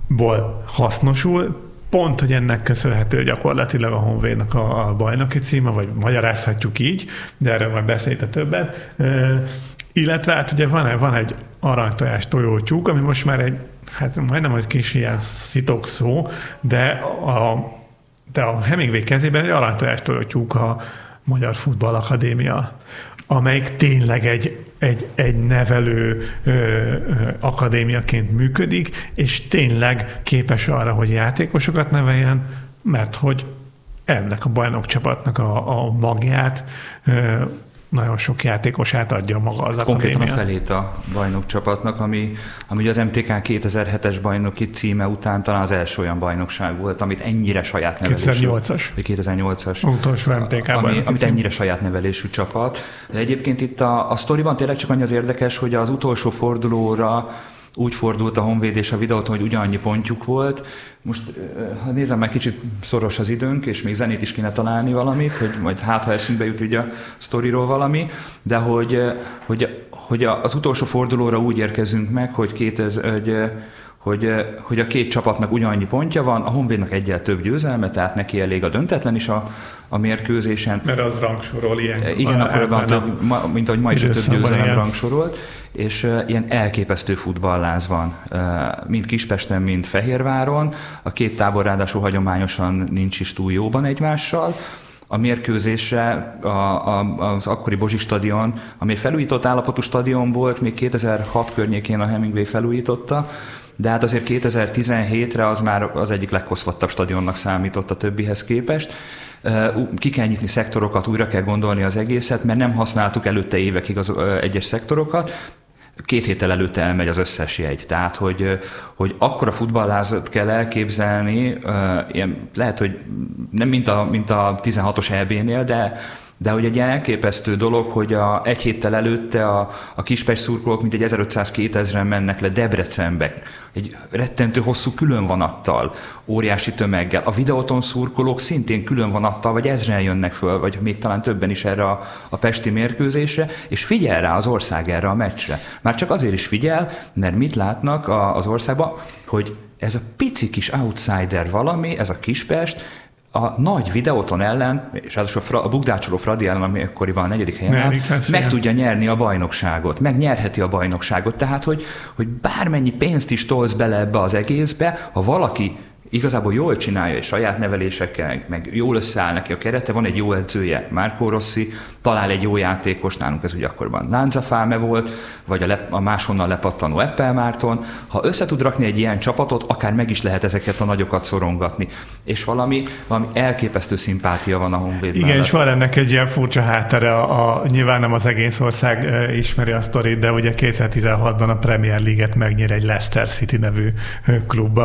ból hasznosul, pont, hogy ennek köszönhető gyakorlatilag a Honvédnak a, a bajnoki címe, vagy magyarázhatjuk így, de erről majd beszélte többet. E, illetve hát ugye van, van egy aranytojás tojótyúk, ami most már egy, hát majdnem egy kis ilyen szitok szó, de a, de a Hemingway kezében egy aranytojás tojótyúk a Magyar Futball Akadémia. Amelyik tényleg egy, egy, egy nevelő ö, ö, akadémiaként működik, és tényleg képes arra, hogy játékosokat neveljen, mert hogy ennek a bajnokcsapatnak a, a magját ö, nagyon sok játékosát adja maga az Konkrétan akadémia. a felét a bajnok csapatnak, ami, ami az MTK 2007-es bajnoki címe után talán az első olyan bajnokság volt, amit ennyire saját nevelésű. 2008-as. Vagy 2008-as. Utolsó MTK ami, amit ennyire saját nevelésű csapat. De egyébként itt a, a sztoriban tényleg csak annyi az érdekes, hogy az utolsó fordulóra úgy fordult a Honvéd és a videót, hogy ugyanannyi pontjuk volt. Most ha nézem, meg kicsit szoros az időnk, és még zenét is kéne találni valamit, hogy majd hát, ha eszünkbe jut így a sztoriról valami, de hogy, hogy, hogy az utolsó fordulóra úgy érkezünk meg, hogy, 2000, hogy hogy, hogy a két csapatnak ugyanannyi pontja van, a Honvédnak egyel több győzelme, tehát neki elég a döntetlen is a, a mérkőzésen. Mert az rangsorol ilyen. Igen, akkor ebben több, ma, mint ahogy ma is a több győzelem igen. rangsorolt, és ilyen elképesztő futballáz van, mind Kispesten, mind Fehérváron. A két tábor ráadásul hagyományosan nincs is túl jóban egymással. A mérkőzésre a, a, az akkori Bozsi stadion, ami felújított állapotú stadion volt, még 2006 környékén a Hemingway felújította, de hát azért 2017-re az már az egyik legkoszvattabb stadionnak számított a többihez képest. Ki kell nyitni szektorokat, újra kell gondolni az egészet, mert nem használtuk előtte évekig az egyes szektorokat, két héttel előtte elmegy az összes jegy. Tehát, hogy, hogy akkora futballázat kell elképzelni, ilyen, lehet, hogy nem mint a, mint a 16-os EB-nél, de de hogy egy ilyen elképesztő dolog, hogy a, egy héttel előtte a, a kispest szurkolók mint egy 1500-2000-en mennek le Debrecenbe, egy rettentő hosszú különvonattal, óriási tömeggel. A videóton szurkolók szintén különvonattal, vagy ezren jönnek föl, vagy még talán többen is erre a, a pesti mérkőzésre, és figyel rá az ország erre a meccsre. Már csak azért is figyel, mert mit látnak a, az országban, hogy ez a pici kis outsider valami, ez a Kispest, a nagy videóton ellen, és ráadásul a bukdácsoló Fradi ellen, ami akkoriban a negyedik helyen áll, meg tudja nyerni a bajnokságot, megnyerheti a bajnokságot. Tehát, hogy, hogy bármennyi pénzt is tolsz bele ebbe az egészbe, ha valaki igazából jól csinálja, és saját nevelésekkel, meg jól összeáll neki a kerete, van egy jó edzője, Márkó Rossi, talál egy jó játékos, nálunk ez ugye akkorban Lánza Fáme volt, vagy a, le, a máshonnan lepattanó Eppel Márton. Ha össze tud rakni egy ilyen csapatot, akár meg is lehet ezeket a nagyokat szorongatni. És valami, valami elképesztő szimpátia van a Honvéd Igen, mellett. és van ennek egy ilyen furcsa háttere, a, a, nyilván nem az egész ország e, ismeri a sztorit, de ugye 2016-ban a Premier League-et megnyer egy Leicester City nevű klub,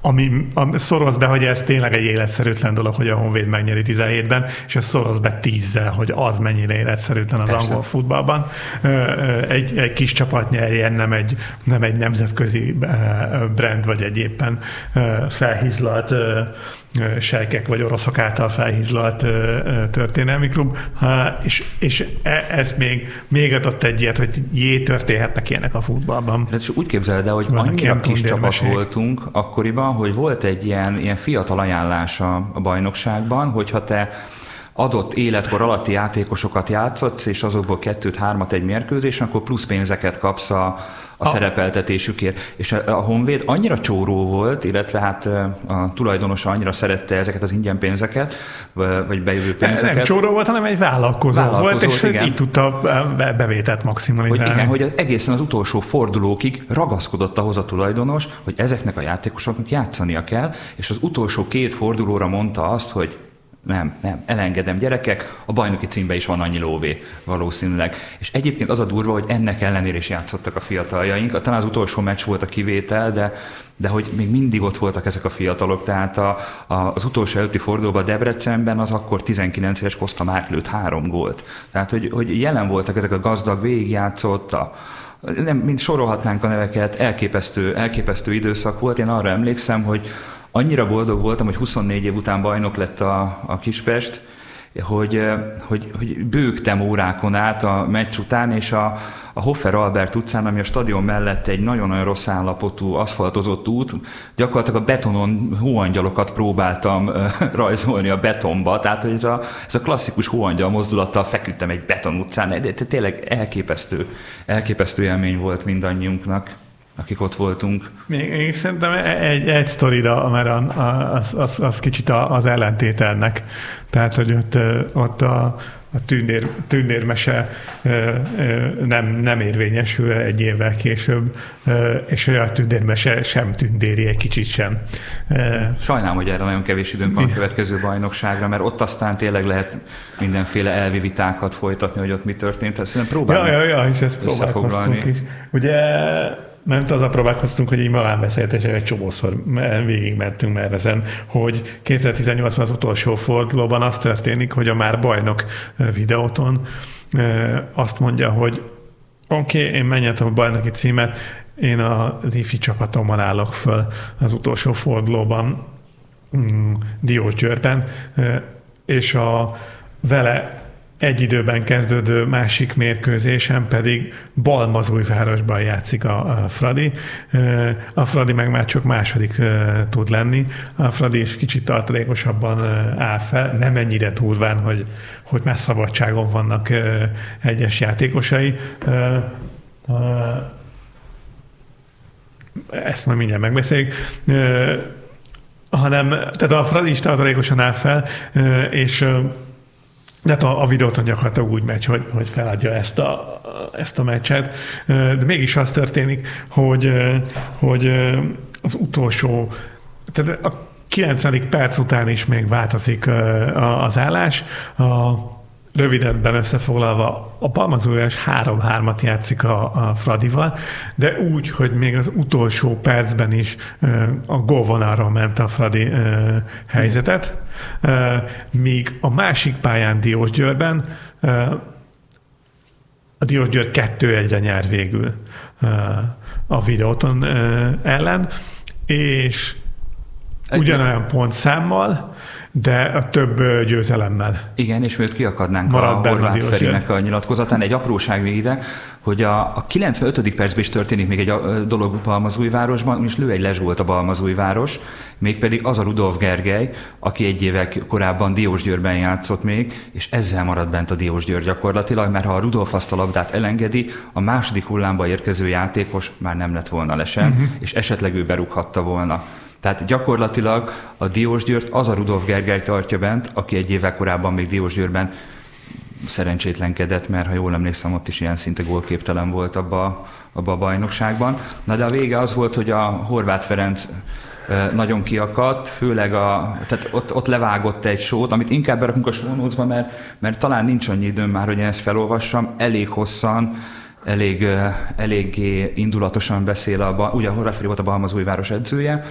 ami, ami szoroz be, hogy ez tényleg egy életszerűtlen dolog, hogy a Honvéd megnyeri 17-ben, és ez szoroz be tízzel, hogy az mennyire életszerűtlen az Persze. angol futballban. Egy, egy kis csapat nyerjen, nem egy, nem egy nemzetközi brand, vagy egy éppen felhízlalt sejkek vagy oroszok által felhízlalt történelmi klub, és, és e, ez még, még adott egy ilyet, hogy jé, történhetnek ilyenek a futballban. De úgy képzeld el, hogy Vannak annyira kis csapat voltunk akkoriban, hogy volt egy ilyen, ilyen fiatal ajánlás a, a bajnokságban, hogyha te adott életkor alatti játékosokat játszatsz, és azokból kettőt, hármat egy mérkőzésen, akkor plusz pénzeket kapsz a, a, a szerepeltetésükért. És a, a Honvéd annyira csóró volt, illetve hát a tulajdonosa annyira szerette ezeket az ingyen pénzeket, vagy bejövő pénzeket. Nem csóró volt, hanem egy vállalkozó, vállalkozó volt, és igen. így tudta bevételt maximalizálni. Hogy igen, hogy egészen az utolsó fordulókig ragaszkodott ahhoz a tulajdonos, hogy ezeknek a játékosoknak játszania kell, és az utolsó két fordulóra mondta azt, hogy nem, nem, elengedem gyerekek, a bajnoki címbe is van annyi lóvé valószínűleg. És egyébként az a durva, hogy ennek ellenére is játszottak a fiataljaink. Talán az utolsó meccs volt a kivétel, de, de hogy még mindig ott voltak ezek a fiatalok. Tehát a, a, az utolsó előtti fordulóban Debrecenben az akkor 19 éves Koszta Márk három gólt. Tehát, hogy, hogy jelen voltak ezek a gazdag, végigjátszott, a, nem, mint sorolhatnánk a neveket, elképesztő, elképesztő időszak volt. Én arra emlékszem, hogy annyira boldog voltam, hogy 24 év után bajnok lett a, a Kispest, hogy, hogy, hogy bőgtem órákon át a meccs után, és a, a Hoffer Albert utcán, ami a stadion mellett egy nagyon-nagyon rossz állapotú, aszfaltozott út, gyakorlatilag a betonon hóangyalokat próbáltam uh, <laughs> rajzolni a betonba, tehát ez a, ez a klasszikus hóangyal mozdulattal feküdtem egy beton utcán, de tényleg elképesztő, elképesztő élmény volt mindannyiunknak akik ott voltunk. Még, még szerintem egy, egy sztorira, mert az, az, az kicsit az ellentét ennek. Tehát, hogy ott, ott a, a tündér, tündérmese nem, nem érvényesül egy évvel később, és a tündérmese sem tündéri egy kicsit sem. Sajnálom, hogy erre nagyon kevés időnk van a következő bajnokságra, mert ott aztán tényleg lehet mindenféle elvi vitákat folytatni, hogy ott mi történt. Ezt szerintem próbálom ja, ja, ja, és ezt próbálkoztunk is. Ugye mert a próbálkoztunk, hogy így magánbeszélgetésre egy csomószor végigmentünk már ezen, hogy 2018-ban az utolsó fordulóban az történik, hogy a már bajnok videóton azt mondja, hogy oké, okay, én menjetem a bajnoki címet, én az ifi csapatommal állok föl az utolsó fordulóban mm, Diós Győrben, és a vele egy időben kezdődő másik mérkőzésen pedig Balmazújvárosban játszik a, Fradi. A Fradi meg már csak második tud lenni. A Fradi is kicsit tartalékosabban áll fel, nem ennyire durván, hogy, hogy már szabadságon vannak egyes játékosai. Ezt majd mindjárt megbeszéljük hanem, tehát a Fradi is tartalékosan áll fel, és de hát a, a videóton gyakorlatilag úgy megy, hogy, hogy feladja ezt a, ezt a meccset. De mégis az történik, hogy, hogy az utolsó, tehát a 90. perc után is még változik az állás. A rövidebben összefoglalva, a Palmazójas 3-3-at játszik a, a Fradival, de úgy, hogy még az utolsó percben is a gólvonalról ment a Fradi helyzetet, míg a másik pályán Diós Győrben a Diós Győr 2-1-re nyer végül a videóton ellen, és ugyanolyan pontszámmal, de a több győzelemmel. Igen, és miért ki akarnánk Marad a Horváth Ferinek a nyilatkozatán. Egy apróság még ide, hogy a, a 95. percben is történik még egy dolog Balmazújvárosban, és lő egy lesgólt a Balmazújváros, mégpedig az a Rudolf Gergely, aki egy évvel korábban Diósgyőrben játszott még, és ezzel marad bent a Diósgyőr gyakorlatilag, mert ha a Rudolf azt a labdát elengedi, a második hullámba érkező játékos már nem lett volna lesen, uh-huh. és esetleg ő berúghatta volna. Tehát gyakorlatilag a Diós Győrt az a Rudolf Gergely tartja bent, aki egy évvel korábban még Diós Győrben szerencsétlenkedett, mert ha jól emlékszem, ott is ilyen szinte gólképtelen volt abba, abba a bajnokságban. Na de a vége az volt, hogy a Horváth Ferenc nagyon kiakadt, főleg a, tehát ott, ott levágott egy sót, amit inkább berakunk a show mert, mert talán nincs annyi időm már, hogy én ezt felolvassam, elég hosszan, elég, eléggé indulatosan beszél, a, ugye Horváth volt a Balmazújváros edzője,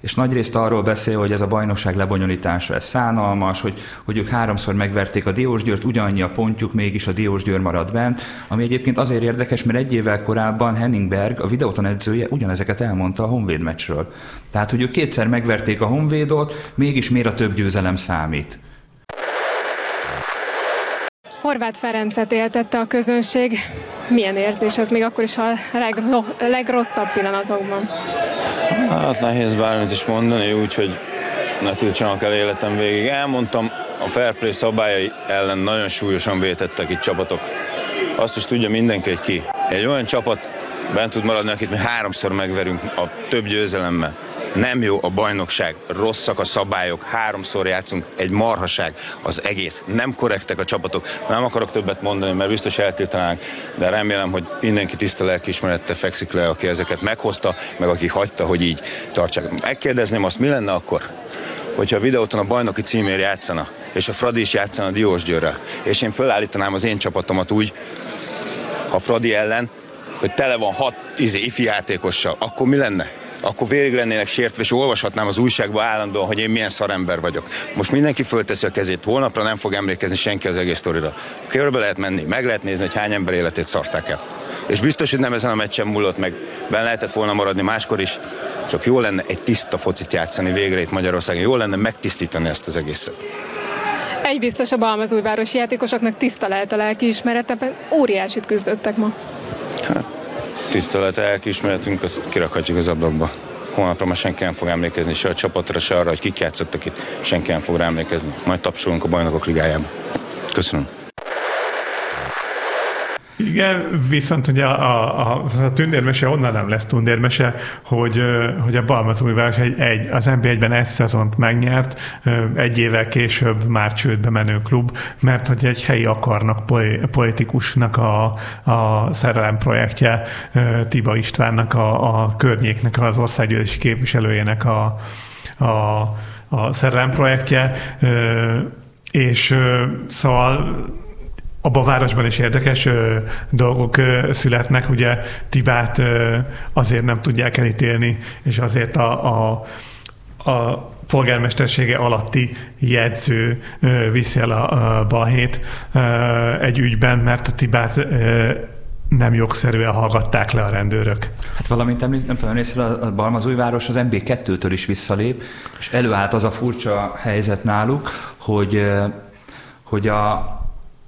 és nagyrészt arról beszél, hogy ez a bajnokság lebonyolítása, ez szánalmas, hogy, hogy ők háromszor megverték a Diós Győrt, ugyannyi a pontjuk, mégis a Diós Győr marad bent, ami egyébként azért érdekes, mert egy évvel korábban Henning Berg, a videóton edzője ugyanezeket elmondta a Honvéd meccsről. Tehát, hogy ők kétszer megverték a Honvédot, mégis miért a több győzelem számít. Horváth Ferencet éltette a közönség. Milyen érzés ez még akkor is a legrosszabb pillanatokban? Hát nehéz bármit is mondani, úgyhogy ne tiltsanak el életem végig. Elmondtam, a fair play szabályai ellen nagyon súlyosan vétettek itt csapatok. Azt is tudja mindenki, hogy ki. Egy olyan csapat bent tud maradni, akit mi háromszor megverünk a több győzelemmel nem jó a bajnokság, rosszak a szabályok, háromszor játszunk, egy marhaság az egész. Nem korrektek a csapatok. Nem akarok többet mondani, mert biztos eltiltanánk, de remélem, hogy mindenki tiszta lelkiismerette fekszik le, aki ezeket meghozta, meg aki hagyta, hogy így tartsák. Megkérdezném azt, mi lenne akkor, hogyha a videóton a bajnoki címér játszana, és a Fradi is játszana a Diós Győrrel, és én felállítanám az én csapatomat úgy, a Fradi ellen, hogy tele van hat izé, ifi játékossal, akkor mi lenne? Akkor végig lennének sértve, és olvashatnám az újságban állandóan, hogy én milyen szarember vagyok. Most mindenki fölteszi a kezét, holnapra nem fog emlékezni senki az egész sztorira. Körbe lehet menni, meg lehet nézni, hogy hány ember életét szarták el. És biztos, hogy nem ezen a meccsen múlott meg, benne lehetett volna maradni máskor is, csak jó lenne egy tiszta focit játszani végre itt Magyarországon, jó lenne megtisztítani ezt az egészet. Egy biztos a Balmazújvárosi játékosoknak tiszta lehet a lelkiismerete, óriásit küzdöttek ma. Hát, tisztelet, elkismeretünk, azt kirakhatjuk az ablakba. Holnapra már senki nem fog emlékezni, se a csapatra, se arra, hogy kik játszottak itt, senki nem fog rá emlékezni. Majd tapsolunk a bajnokok ligájába. Köszönöm. Igen, viszont ugye a, a, a tündérmese onnan nem lesz tündérmese, hogy, hogy a Balmazújváros egy, egy, az NB1-ben egy szezont megnyert, egy évvel később már csődbe menő klub, mert hogy egy helyi akarnak politikusnak a, a szerelem projektje, Tiba Istvánnak a, a környéknek, az országgyűlési képviselőjének a, a, a szerelem projektje, és szóval abban a városban is érdekes ö, dolgok ö, születnek, ugye Tibát ö, azért nem tudják elítélni, és azért a, a, a polgármestersége alatti jegyző ö, viszi el a, a balhét ö, egy ügyben, mert a Tibát ö, nem jogszerűen hallgatták le a rendőrök. Hát valamint említ, nem tudom, nézve a Balmazújváros az MB2-től is visszalép, és előállt az a furcsa helyzet náluk, hogy, hogy a,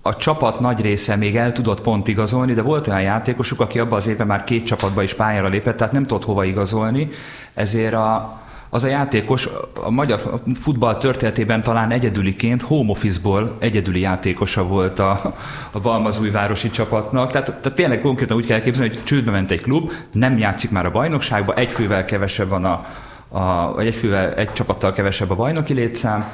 a csapat nagy része még el tudott pont igazolni, de volt olyan játékosuk, aki abban az évben már két csapatba is pályára lépett, tehát nem tudott hova igazolni, ezért a, az a játékos a magyar futball történetében talán egyedüliként home office-ból egyedüli játékosa volt a, a Balmazújvárosi csapatnak. Tehát, tehát tényleg konkrétan úgy kell képzelni, hogy csődbe ment egy klub, nem játszik már a bajnokságban, egy fővel kevesebb van a, a vagy egy fővel, egy csapattal kevesebb a bajnoki létszám,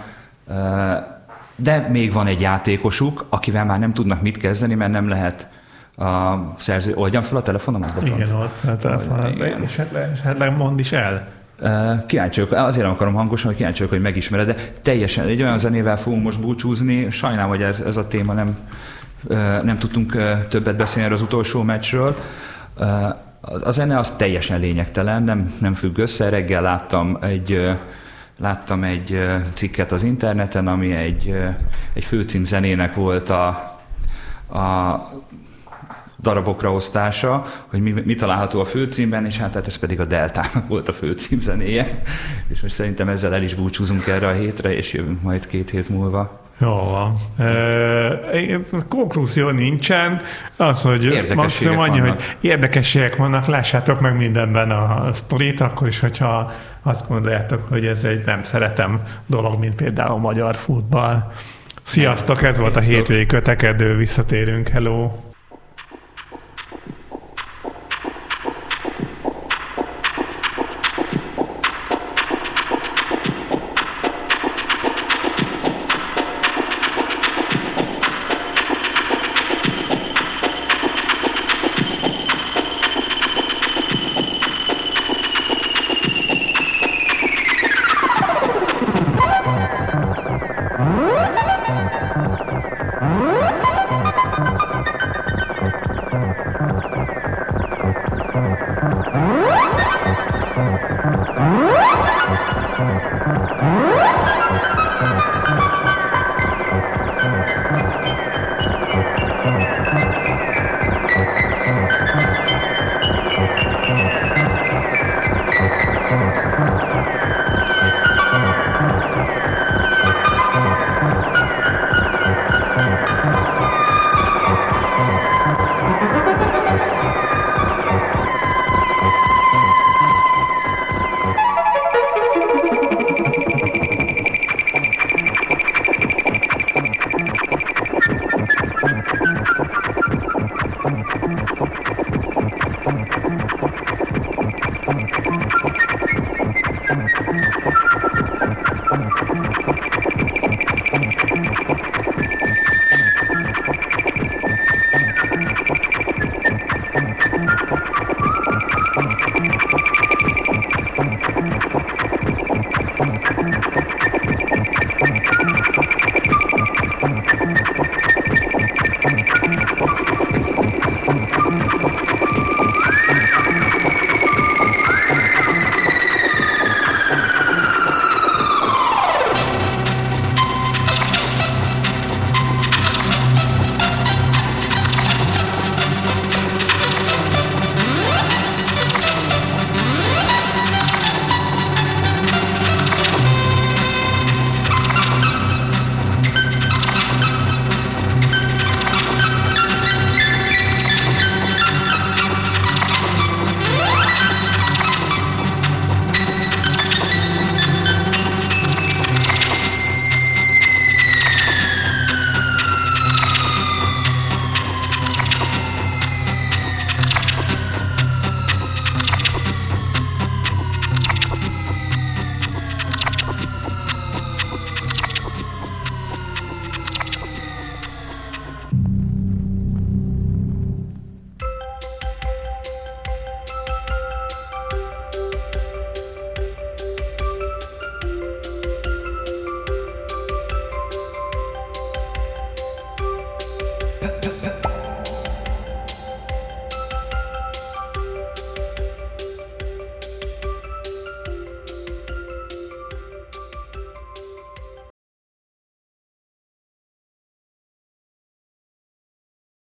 de még van egy játékosuk, akivel már nem tudnak mit kezdeni, mert nem lehet a szerző, oldjam fel a telefonomat? Igen, old fel a telefonomat, és esetleg, esetleg mondd is el. Kíváncsi vagyok, azért nem akarom hangosan, hogy kíváncsi vagyok, hogy megismered, de teljesen egy olyan zenével fogunk most búcsúzni. Sajnálom, hogy ez, ez a téma nem, nem tudtunk többet beszélni az utolsó meccsről. A zene az teljesen lényegtelen, nem, nem függ össze. Reggel láttam egy láttam egy cikket az interneten, ami egy, egy főcím zenének volt a, a darabokra osztása, hogy mi, mi található a főcímben, és hát, hát ez pedig a Deltának volt a főcím zenéje. És most szerintem ezzel el is búcsúzunk erre a hétre, és jövünk majd két hét múlva. Jó van. Konklúzió nincsen. Az, hogy maximum annyi, vannak. hogy érdekességek vannak, lássátok meg mindenben a sztorit, akkor is, hogyha azt gondoljátok, hogy ez egy nem szeretem dolog, mint például a magyar futball. Sziasztok, ez Sziasztok. volt a hétvégi kötekedő, visszatérünk, hello!